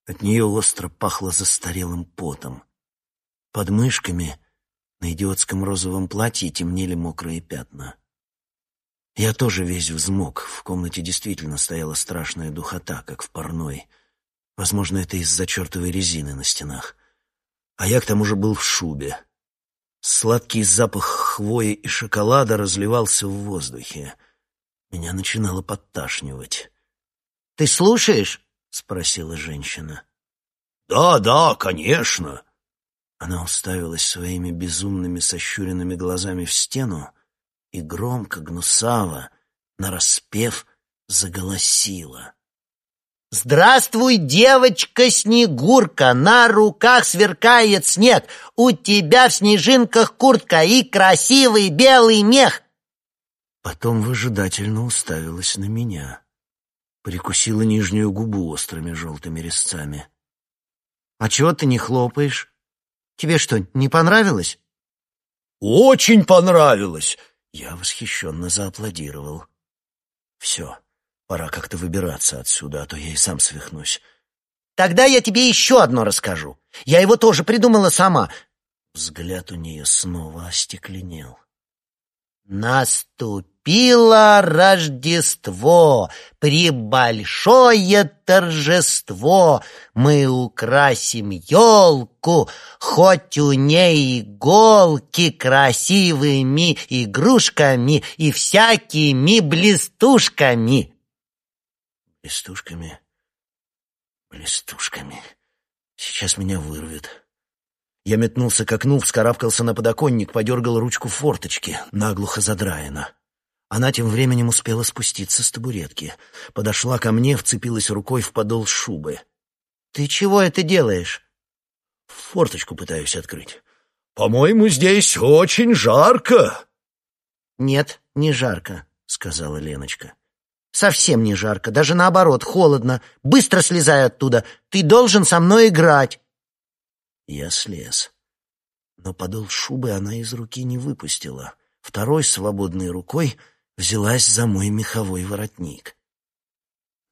[SPEAKER 1] От нее остро пахло застарелым потом. Под мышками на идиотском розовом платье темнели мокрые пятна. Я тоже весь взмок. В комнате действительно стояла страшная духота, как в парной. Возможно, это из-за чертовой резины на стенах. А я к тому же был в шубе. Сладкий запах хвои и шоколада разливался в воздухе. Меня начинало подташнивать.
[SPEAKER 2] «Ты слушаешь?» — спросила женщина.
[SPEAKER 1] «Да, да, конечно!» Она уставилась своими безумными сощуренными глазами в стену, и громко, гнусаво, нараспев, заголосила.
[SPEAKER 2] «Здравствуй, девочка Снегурка, на руках сверкает снег, у тебя в снежинках куртка и красивый белый мех!»
[SPEAKER 1] Потом выжидательно уставилась на меня. Прикусила нижнюю губу острыми желтыми резцами.
[SPEAKER 2] «А чего ты не хлопаешь? Тебе что, не понравилось?»
[SPEAKER 1] «Очень понравилось!» Я восхищенно зааплодировал. «Все, пора как-то выбираться отсюда, а то я и сам свихнусь».
[SPEAKER 2] «Тогда я тебе еще одно расскажу. Я его тоже придумала сама».
[SPEAKER 1] Взгляд у нее снова остекленел.
[SPEAKER 2] Наступило Рождество, прибольшое торжество. Мы украсим елку, хоть у ней иголки, красивыми игрушками и всякими блестушками.
[SPEAKER 1] Блестушками, блестушками. Сейчас меня вырвет. Я метнулся к окну, вскарабкался на подоконник, подергал ручку форточки, наглухо задраена. Она тем временем успела спуститься с табуретки. Подошла ко мне, вцепилась рукой в подол шубы.
[SPEAKER 2] «Ты чего это делаешь?»
[SPEAKER 1] «Форточку пытаюсь открыть». «По-моему, здесь очень жарко».
[SPEAKER 2] «Нет, не жарко», — сказала Леночка. «Совсем не жарко, даже наоборот, холодно. Быстро слезай оттуда. Ты должен со мной играть».
[SPEAKER 1] Я слез. Но подол шубы она из руки не выпустила. Второй свободной рукой взялась за мой меховой воротник.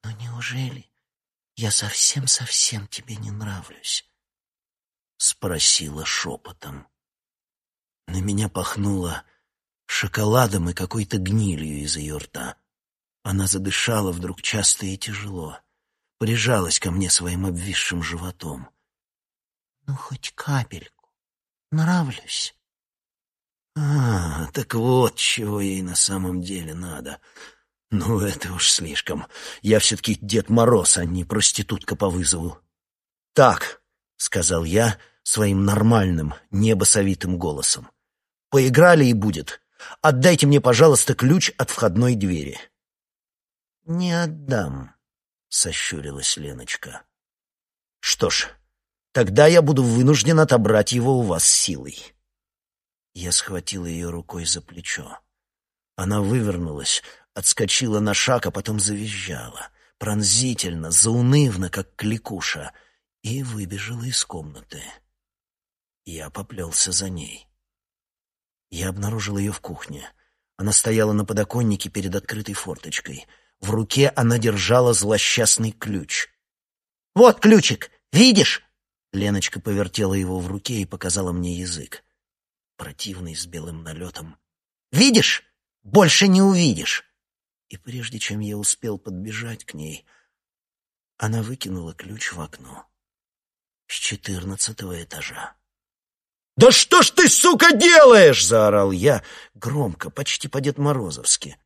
[SPEAKER 2] «Но неужели я совсем-совсем тебе не нравлюсь?»
[SPEAKER 1] — спросила шепотом. На меня пахнуло шоколадом и какой-то гнилью из ее рта. Она задышала вдруг часто и тяжело, прижалась ко мне своим обвисшим животом.
[SPEAKER 2] Ну, хоть капельку. Нравлюсь.
[SPEAKER 1] А, так вот, чего ей на самом деле надо. Ну, это уж слишком. Я все-таки Дед Мороз, а не проститутка по вызову. Так, — сказал я своим нормальным, небосовитым голосом. Поиграли и будет. Отдайте мне, пожалуйста, ключ от входной двери.
[SPEAKER 2] Не отдам, —
[SPEAKER 1] сощурилась Леночка. Что ж, Тогда я буду вынужден отобрать его у вас силой. Я схватил ее рукой за плечо. Она вывернулась, отскочила на шаг, а потом завизжала, пронзительно, заунывно, как кликуша, и выбежала из комнаты. Я поплелся за ней. Я обнаружил ее в кухне. Она стояла на подоконнике перед открытой форточкой. В руке она держала злосчастный ключ.
[SPEAKER 2] «Вот ключик, видишь?»
[SPEAKER 1] Леночка повертела его в руке и показала мне язык. Противный, с белым налетом.
[SPEAKER 2] «Видишь? Больше не увидишь!»
[SPEAKER 1] И прежде чем я успел подбежать к ней, она выкинула ключ в окно с четырнадцатого этажа. «Да что ж ты, сука, делаешь?» — заорал я, громко, почти по-дед Морозовски.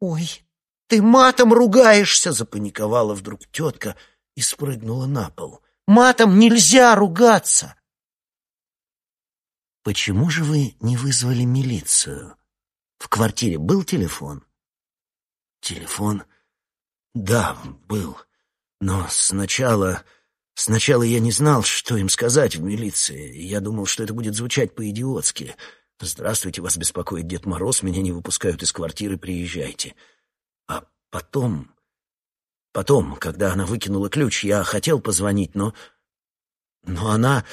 [SPEAKER 2] «Ой, ты матом ругаешься!»
[SPEAKER 1] — запаниковала вдруг тетка и спрыгнула на пол.
[SPEAKER 2] Матом нельзя ругаться.
[SPEAKER 1] Почему же вы не вызвали милицию? В квартире был телефон? Телефон? Да, был. Но сначала... Сначала я не знал, что им сказать в милиции. Я думал, что это будет звучать по-идиотски. «Здравствуйте, вас беспокоит Дед Мороз, меня не выпускают из квартиры, приезжайте». А потом Потом, когда она выкинула ключ, я хотел позвонить, но... Но она...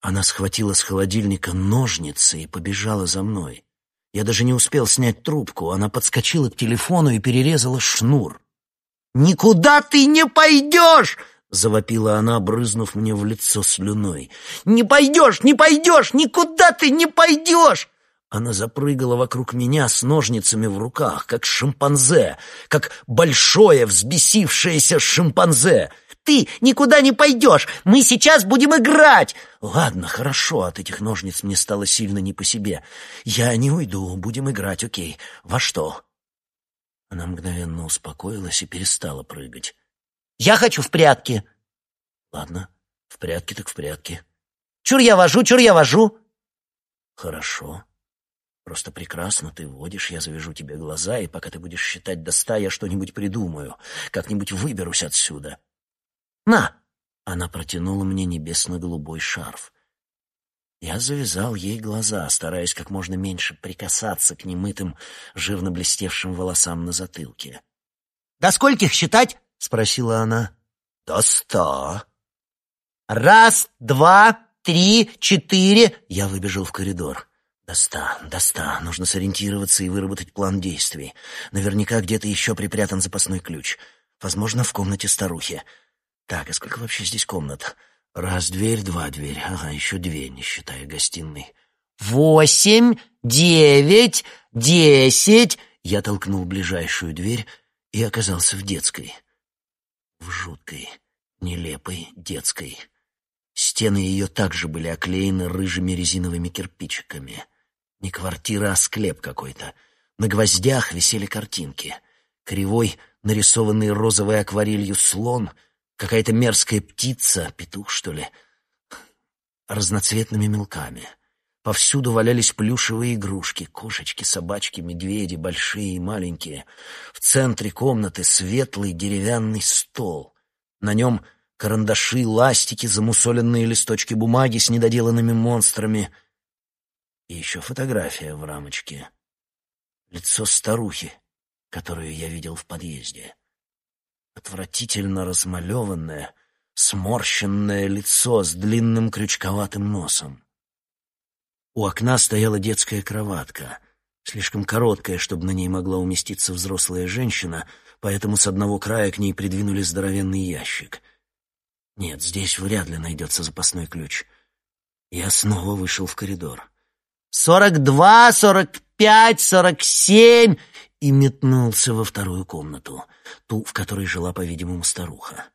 [SPEAKER 1] Она схватила с холодильника ножницы и побежала за мной. Я даже не успел снять трубку. Она подскочила к телефону и перерезала шнур. «Никуда ты не пойдешь!» — завопила она, брызнув мне в лицо слюной. «Не пойдешь, не пойдешь! Никуда ты не пойдешь!» Она запрыгала вокруг меня с ножницами в руках, как шимпанзе, как большое взбесившееся шимпанзе. «Ты никуда не пойдешь! Мы сейчас будем играть!» «Ладно, хорошо, от этих ножниц мне стало сильно не по себе. Я не уйду, будем играть, окей. Во что?» Она мгновенно успокоилась и перестала прыгать. «Я хочу в прятки!» «Ладно, в прятки так в прятки». «Чур я вожу, чур я вожу!» «Хорошо. Просто прекрасно ты водишь, я завяжу тебе глаза, и пока ты будешь считать до ста, я что-нибудь придумаю, как-нибудь выберусь отсюда». «На!» — она протянула мне небесно-голубой шарф. Я завязал ей глаза, стараясь как можно меньше прикасаться к немытым, жирно блестевшим волосам на затылке. «До скольких считать?» — спросила она. «До ста». «Раз, два, три, четыре...» Я выбежал в коридор. «До ста, до ста. Нужно сориентироваться и выработать план действий. Наверняка где-то еще припрятан запасной ключ. Возможно, в комнате старухи. Так, а сколько вообще здесь комнат?» Раз дверь, два дверь. Ага, еще две, не считая гостиной. Восемь, девять, десять. Я толкнул ближайшую дверь и оказался в детской. В жуткой, нелепой детской. Стены ее также были оклеены рыжими резиновыми кирпичиками. Не квартира, а склеп какой-то. На гвоздях висели картинки. Кривой, нарисованный розовой акварелью слон — Какая-то мерзкая птица, петух, что ли, разноцветными мелками. Повсюду валялись плюшевые игрушки, кошечки, собачки, медведи, большие и маленькие. В центре комнаты светлый деревянный стол. На нем карандаши, ластики, замусоленные листочки бумаги с недоделанными монстрами. И еще фотография в рамочке. Лицо старухи, которую я видел в подъезде отвратительно размалеванное, сморщенное лицо с длинным крючковатым носом. У окна стояла детская кроватка, слишком короткая, чтобы на ней могла уместиться взрослая женщина, поэтому с одного края к ней придвинули здоровенный ящик. Нет, здесь вряд ли найдется запасной ключ. Я снова вышел в коридор. «Сорок два, сорок пять, сорок семь!» И метнулся во вторую комнату, ту, в которой жила, по-видимому, старуха.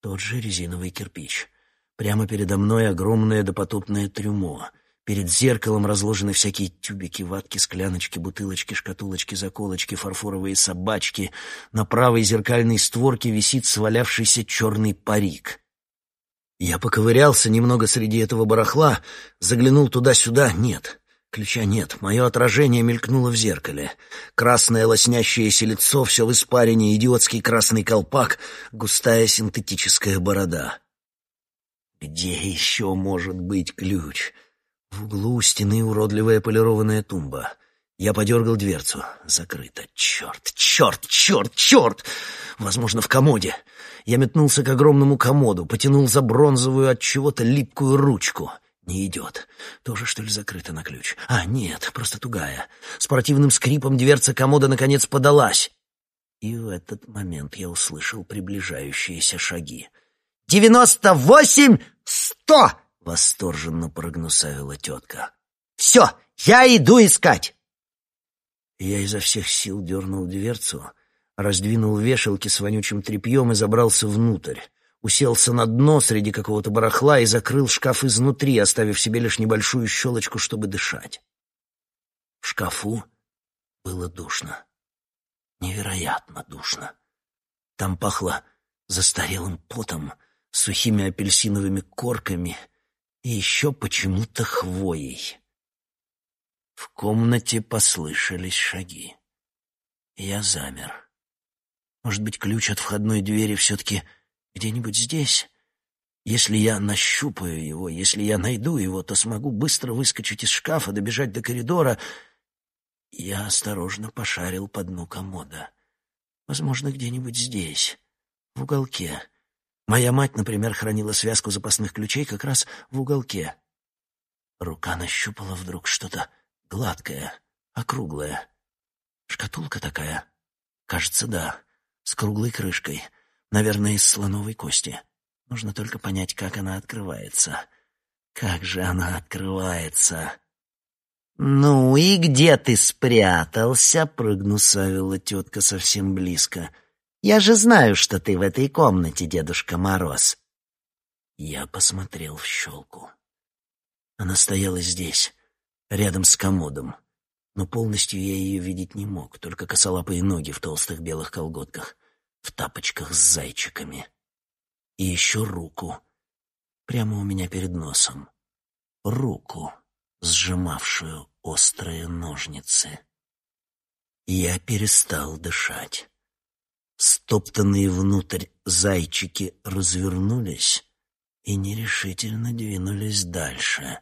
[SPEAKER 1] Тот же резиновый кирпич. Прямо передо мной огромное допотопное трюмо. Перед зеркалом разложены всякие тюбики, ватки, скляночки, бутылочки, шкатулочки, заколочки, фарфоровые собачки. На правой зеркальной створке висит свалявшийся черный парик. Я поковырялся немного среди этого барахла, заглянул туда-сюда — нет. Ключа нет, мое отражение мелькнуло в зеркале. Красное лоснящееся лицо, все в испарине, идиотский красный колпак, густая синтетическая борода. Где еще может быть ключ? В углу у стены уродливая полированная тумба. Я подергал дверцу. Закрыто. Черт, черт, черт, черт! Возможно, в комоде. Я метнулся к огромному комоду, потянул за бронзовую от чего-то липкую ручку — не идет. Тоже, что ли, закрыто на ключ? А, нет, просто тугая. С противным скрипом дверца комода наконец подалась. И в этот момент я услышал приближающиеся шаги. «Девяносто восемь! Сто!» — восторженно прогнусавила тетка. «Все, я иду искать!» Я изо всех сил дернул дверцу, раздвинул вешалки с вонючим тряпьем и забрался внутрь уселся на дно среди какого-то барахла и закрыл шкаф изнутри, оставив себе лишь небольшую щелочку, чтобы дышать. В шкафу было душно. Невероятно душно. Там пахло застарелым потом, сухими апельсиновыми корками и еще почему-то хвоей. В комнате послышались шаги. Я замер. Может быть, ключ от входной двери все-таки где-нибудь здесь. Если я нащупаю его, если я найду его, то смогу быстро выскочить из шкафа, добежать до коридора. Я осторожно пошарил по дну комода. Возможно, где-нибудь здесь, в уголке. Моя мать, например, хранила связку запасных ключей как раз в уголке. Рука нащупала вдруг что-то гладкое, округлая. Шкатулка такая? Кажется, да, с круглой крышкой. Наверное, из слоновой кости. Нужно только понять, как она открывается. Как же она открывается? «Ну и где ты спрятался?» — прогнусавила тетка совсем близко. «Я же знаю, что ты в этой комнате, Дедушка Мороз». Я посмотрел в щелку. Она стояла здесь, рядом с комодом, но полностью я ее видеть не мог, только косолапые ноги в толстых белых колготках, в тапочках с зайчиками. И еще руку, прямо у меня перед носом. Руку сжимавшую острые ножницы. Я перестал дышать. Стоптанные внутрь зайчики развернулись и нерешительно двинулись дальше.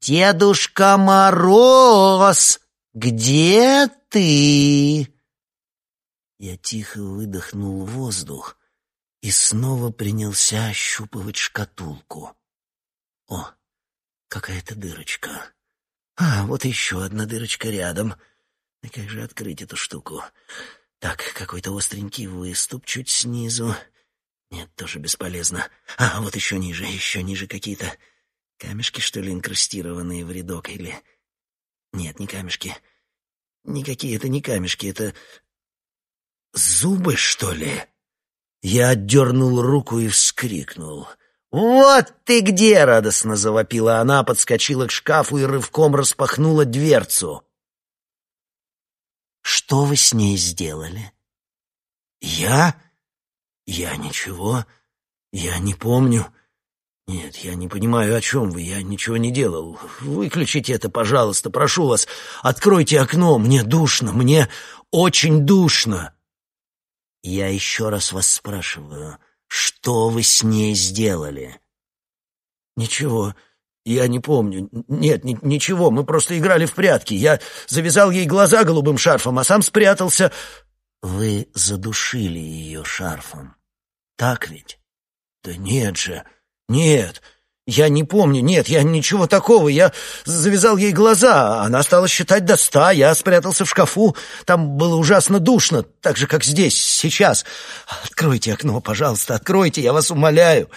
[SPEAKER 1] «Дедушка Мороз, где ты?» Я тихо выдохнул воздух и снова принялся ощупывать шкатулку. О, Какая-то дырочка. А, вот еще одна дырочка рядом. И как же открыть эту штуку? Так, какой-то остренький выступ чуть снизу. Нет, тоже бесполезно. А, вот еще ниже, еще ниже какие-то камешки, что ли, инкрустированные в рядок, или... Нет, не камешки. Никакие это не камешки, это... Зубы, что ли? Я отдернул руку и вскрикнул. «Вот ты где!» — радостно завопила она, подскочила к шкафу и рывком распахнула дверцу. «Что вы с ней сделали?» «Я? Я ничего. Я не помню. Нет, я не понимаю, о чем вы. Я ничего не делал. Выключите это, пожалуйста, прошу вас. Откройте окно. Мне душно. Мне очень душно». «Я еще раз вас спрашиваю». Что вы с ней сделали? Ничего. Я не помню. Нет, ни ничего. Мы просто играли в прятки. Я завязал ей глаза голубым шарфом, а сам спрятался. Вы задушили ее шарфом. Так ведь? Да нет же. Нет. Я не помню, нет, я ничего такого. Я завязал ей глаза, она стала считать до ста. Я спрятался в шкафу. Там было ужасно душно, так же, как здесь, сейчас. Откройте окно, пожалуйста, откройте, я вас умоляю.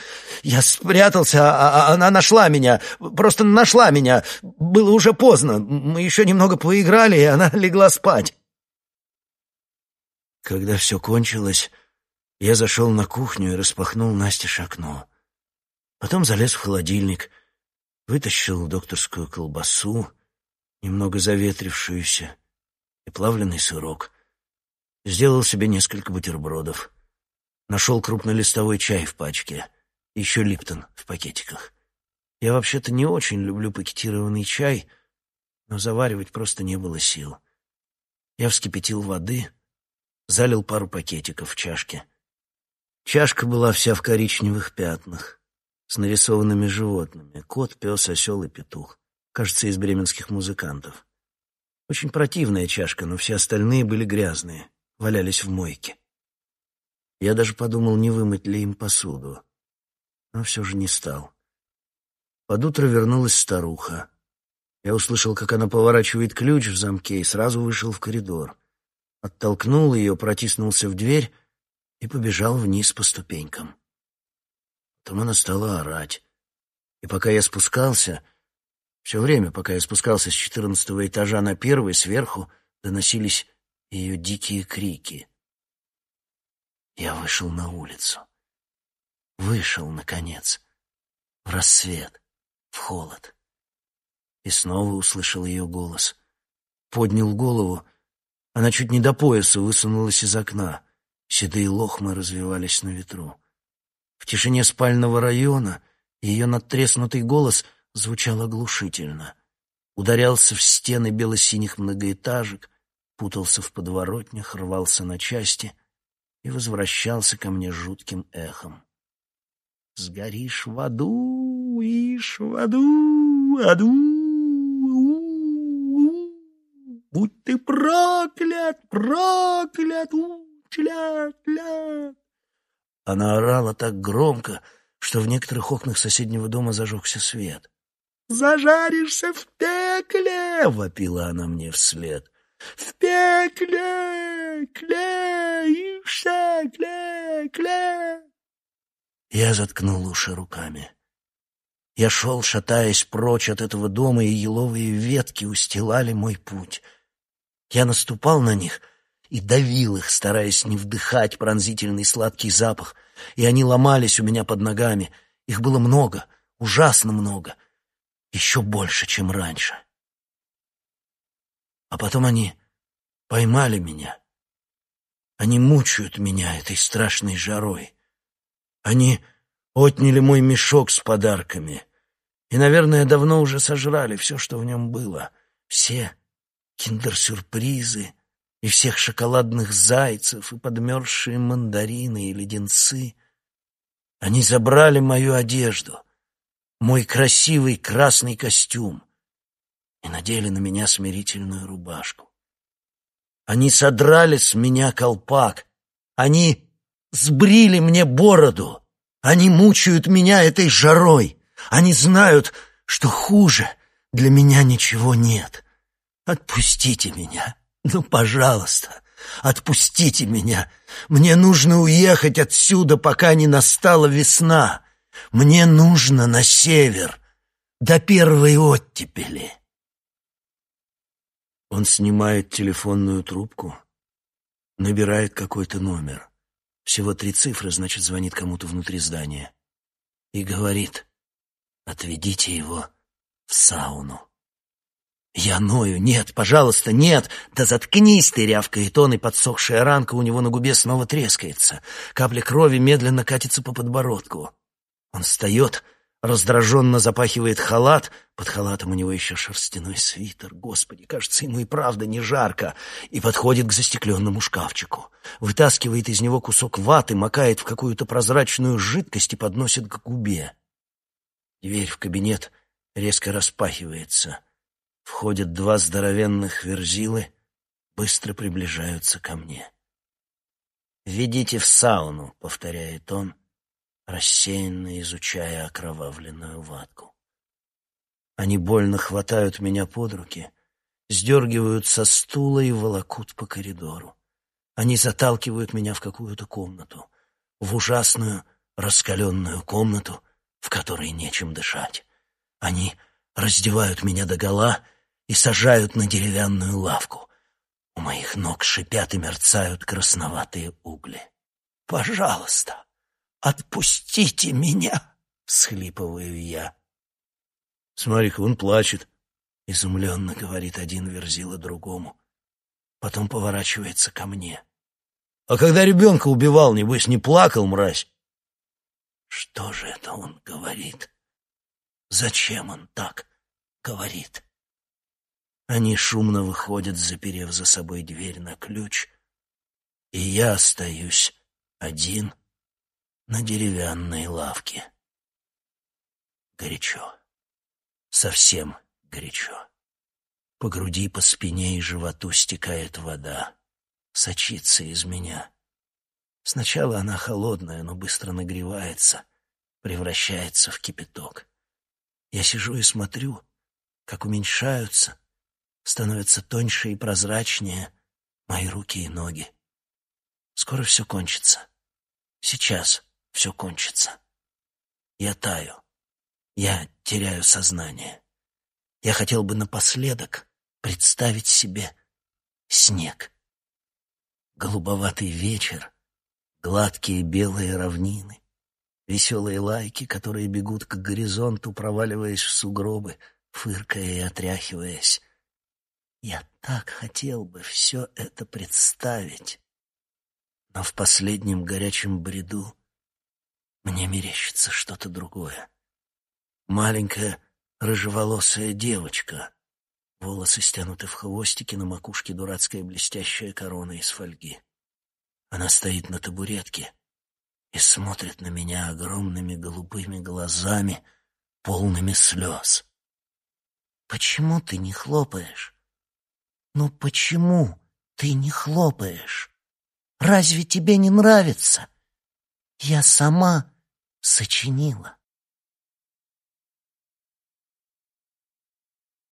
[SPEAKER 1] Я спрятался, а, а она нашла меня, просто нашла меня. Было уже поздно. Мы еще немного поиграли, и она легла спать. Когда все кончилось, я зашел на кухню и распахнул Насте окно. Потом залез в холодильник, вытащил докторскую колбасу, немного заветрившуюся, и плавленый сырок. Сделал себе несколько бутербродов. Нашел крупнолистовой чай в пачке, еще липтон в пакетиках. Я вообще-то не очень люблю пакетированный чай, но заваривать просто не было сил. Я вскипятил воды, залил пару пакетиков в чашке. Чашка была вся в коричневых пятнах с нарисованными животными — кот, пес, осел и петух. Кажется, из бременских музыкантов. Очень противная чашка, но все остальные были грязные, валялись в мойке. Я даже подумал, не вымыть ли им посуду, но все же не стал. Под утро вернулась старуха. Я услышал, как она поворачивает ключ в замке и сразу вышел в коридор. Оттолкнул ее, протиснулся в дверь и побежал вниз по ступенькам. Потом она стала орать. И пока я спускался, все время, пока я спускался с четырнадцатого этажа на первый, сверху доносились ее дикие крики. Я вышел на улицу. Вышел, наконец, в рассвет, в холод. И снова услышал ее голос. Поднял голову. Она чуть не до пояса высунулась из окна. Седые лохмы развивались на ветру. В тишине спального района ее надтреснутый голос звучал оглушительно. Ударялся в стены бело-синих многоэтажек, путался в подворотнях, рвался на части и возвращался ко мне жутким эхом. «Сгоришь в аду, ишь в аду, аду, будь ты проклят, проклят, тлят, тлят!» Она орала так громко, что в некоторых окнах соседнего дома зажегся свет. зажаришься в пекле!» — вопила она мне вслед. «В пекле! Клеишься! Кле! Кле!» Я заткнул уши руками. Я шел, шатаясь прочь от этого дома, и еловые ветки устилали мой путь. Я наступал на них и давил их, стараясь не вдыхать пронзительный сладкий запах, и они ломались у меня под ногами. Их было много, ужасно много, еще больше, чем раньше. А потом они поймали меня. Они мучают меня этой страшной жарой. Они отняли мой мешок с подарками и, наверное, давно уже сожрали все, что в нем было. Все киндер-сюрпризы и всех шоколадных зайцев и подмерзшие мандарины и леденцы. Они забрали мою одежду, мой красивый красный костюм и надели на меня смирительную рубашку. Они содрали с меня колпак, они сбрили мне бороду, они мучают меня этой жарой, они знают, что хуже для меня ничего нет. Отпустите меня, ну, пожалуйста, отпустите меня. Мне нужно уехать отсюда, пока не настала весна. Мне нужно на север, до первой оттепели. Он снимает телефонную трубку, набирает какой-то номер. Всего три цифры, значит, звонит кому-то внутри здания. И говорит, отведите его в сауну. Я ною. Нет, пожалуйста, нет. Да заткнись ты, рявкает он, и подсохшая ранка у него на губе снова трескается. Капля крови медленно катится по подбородку. Он встает, раздраженно запахивает халат. Под халатом у него еще шерстяной свитер. Господи, кажется, ему и правда не жарко. И подходит к застекленному шкафчику. Вытаскивает из него кусок ваты, макает в какую-то прозрачную жидкость и подносит к губе. Дверь в кабинет резко распахивается. Входят два здоровенных верзилы, быстро приближаются ко мне. «Ведите в сауну», — повторяет он, рассеянно изучая окровавленную ватку. Они больно хватают меня под руки, сдергивают со стула и волокут по коридору. Они заталкивают меня в какую-то комнату, в ужасную раскаленную комнату, в которой нечем дышать. Они раздевают меня догола и сажают на деревянную лавку. У моих ног шипят и мерцают красноватые угли. «Пожалуйста, отпустите меня!» — всхлипываю я. «Смотри-ка, он плачет», — изумленно говорит один верзила другому. Потом поворачивается ко мне. «А когда ребенка убивал, небось, не плакал, мразь?» Что же это он говорит? Зачем он так говорит? Они шумно выходят, заперев за собой дверь на ключ, и я остаюсь один на деревянной лавке. Горячо. Совсем горячо. По груди, по спине и животу стекает вода, сочится из меня. Сначала она холодная, но быстро нагревается, превращается в кипяток. Я сижу и смотрю, как уменьшаются, становятся тоньше и прозрачнее мои руки и ноги. Скоро все кончится. Сейчас все кончится. Я таю. Я теряю сознание. Я хотел бы напоследок представить себе снег. Голубоватый вечер, гладкие белые равнины, веселые лайки, которые бегут к горизонту, проваливаясь в сугробы, фыркая и отряхиваясь. Я так хотел бы все это представить, но в последнем горячем бреду мне мерещится что-то другое. Маленькая рыжеволосая девочка, волосы стянуты в хвостики, на макушке дурацкая блестящая корона из фольги. Она стоит на табуретке и смотрит на меня огромными голубыми глазами, полными слез. «Почему ты не хлопаешь?» «Ну почему ты не хлопаешь? Разве тебе не нравится? Я сама сочинила».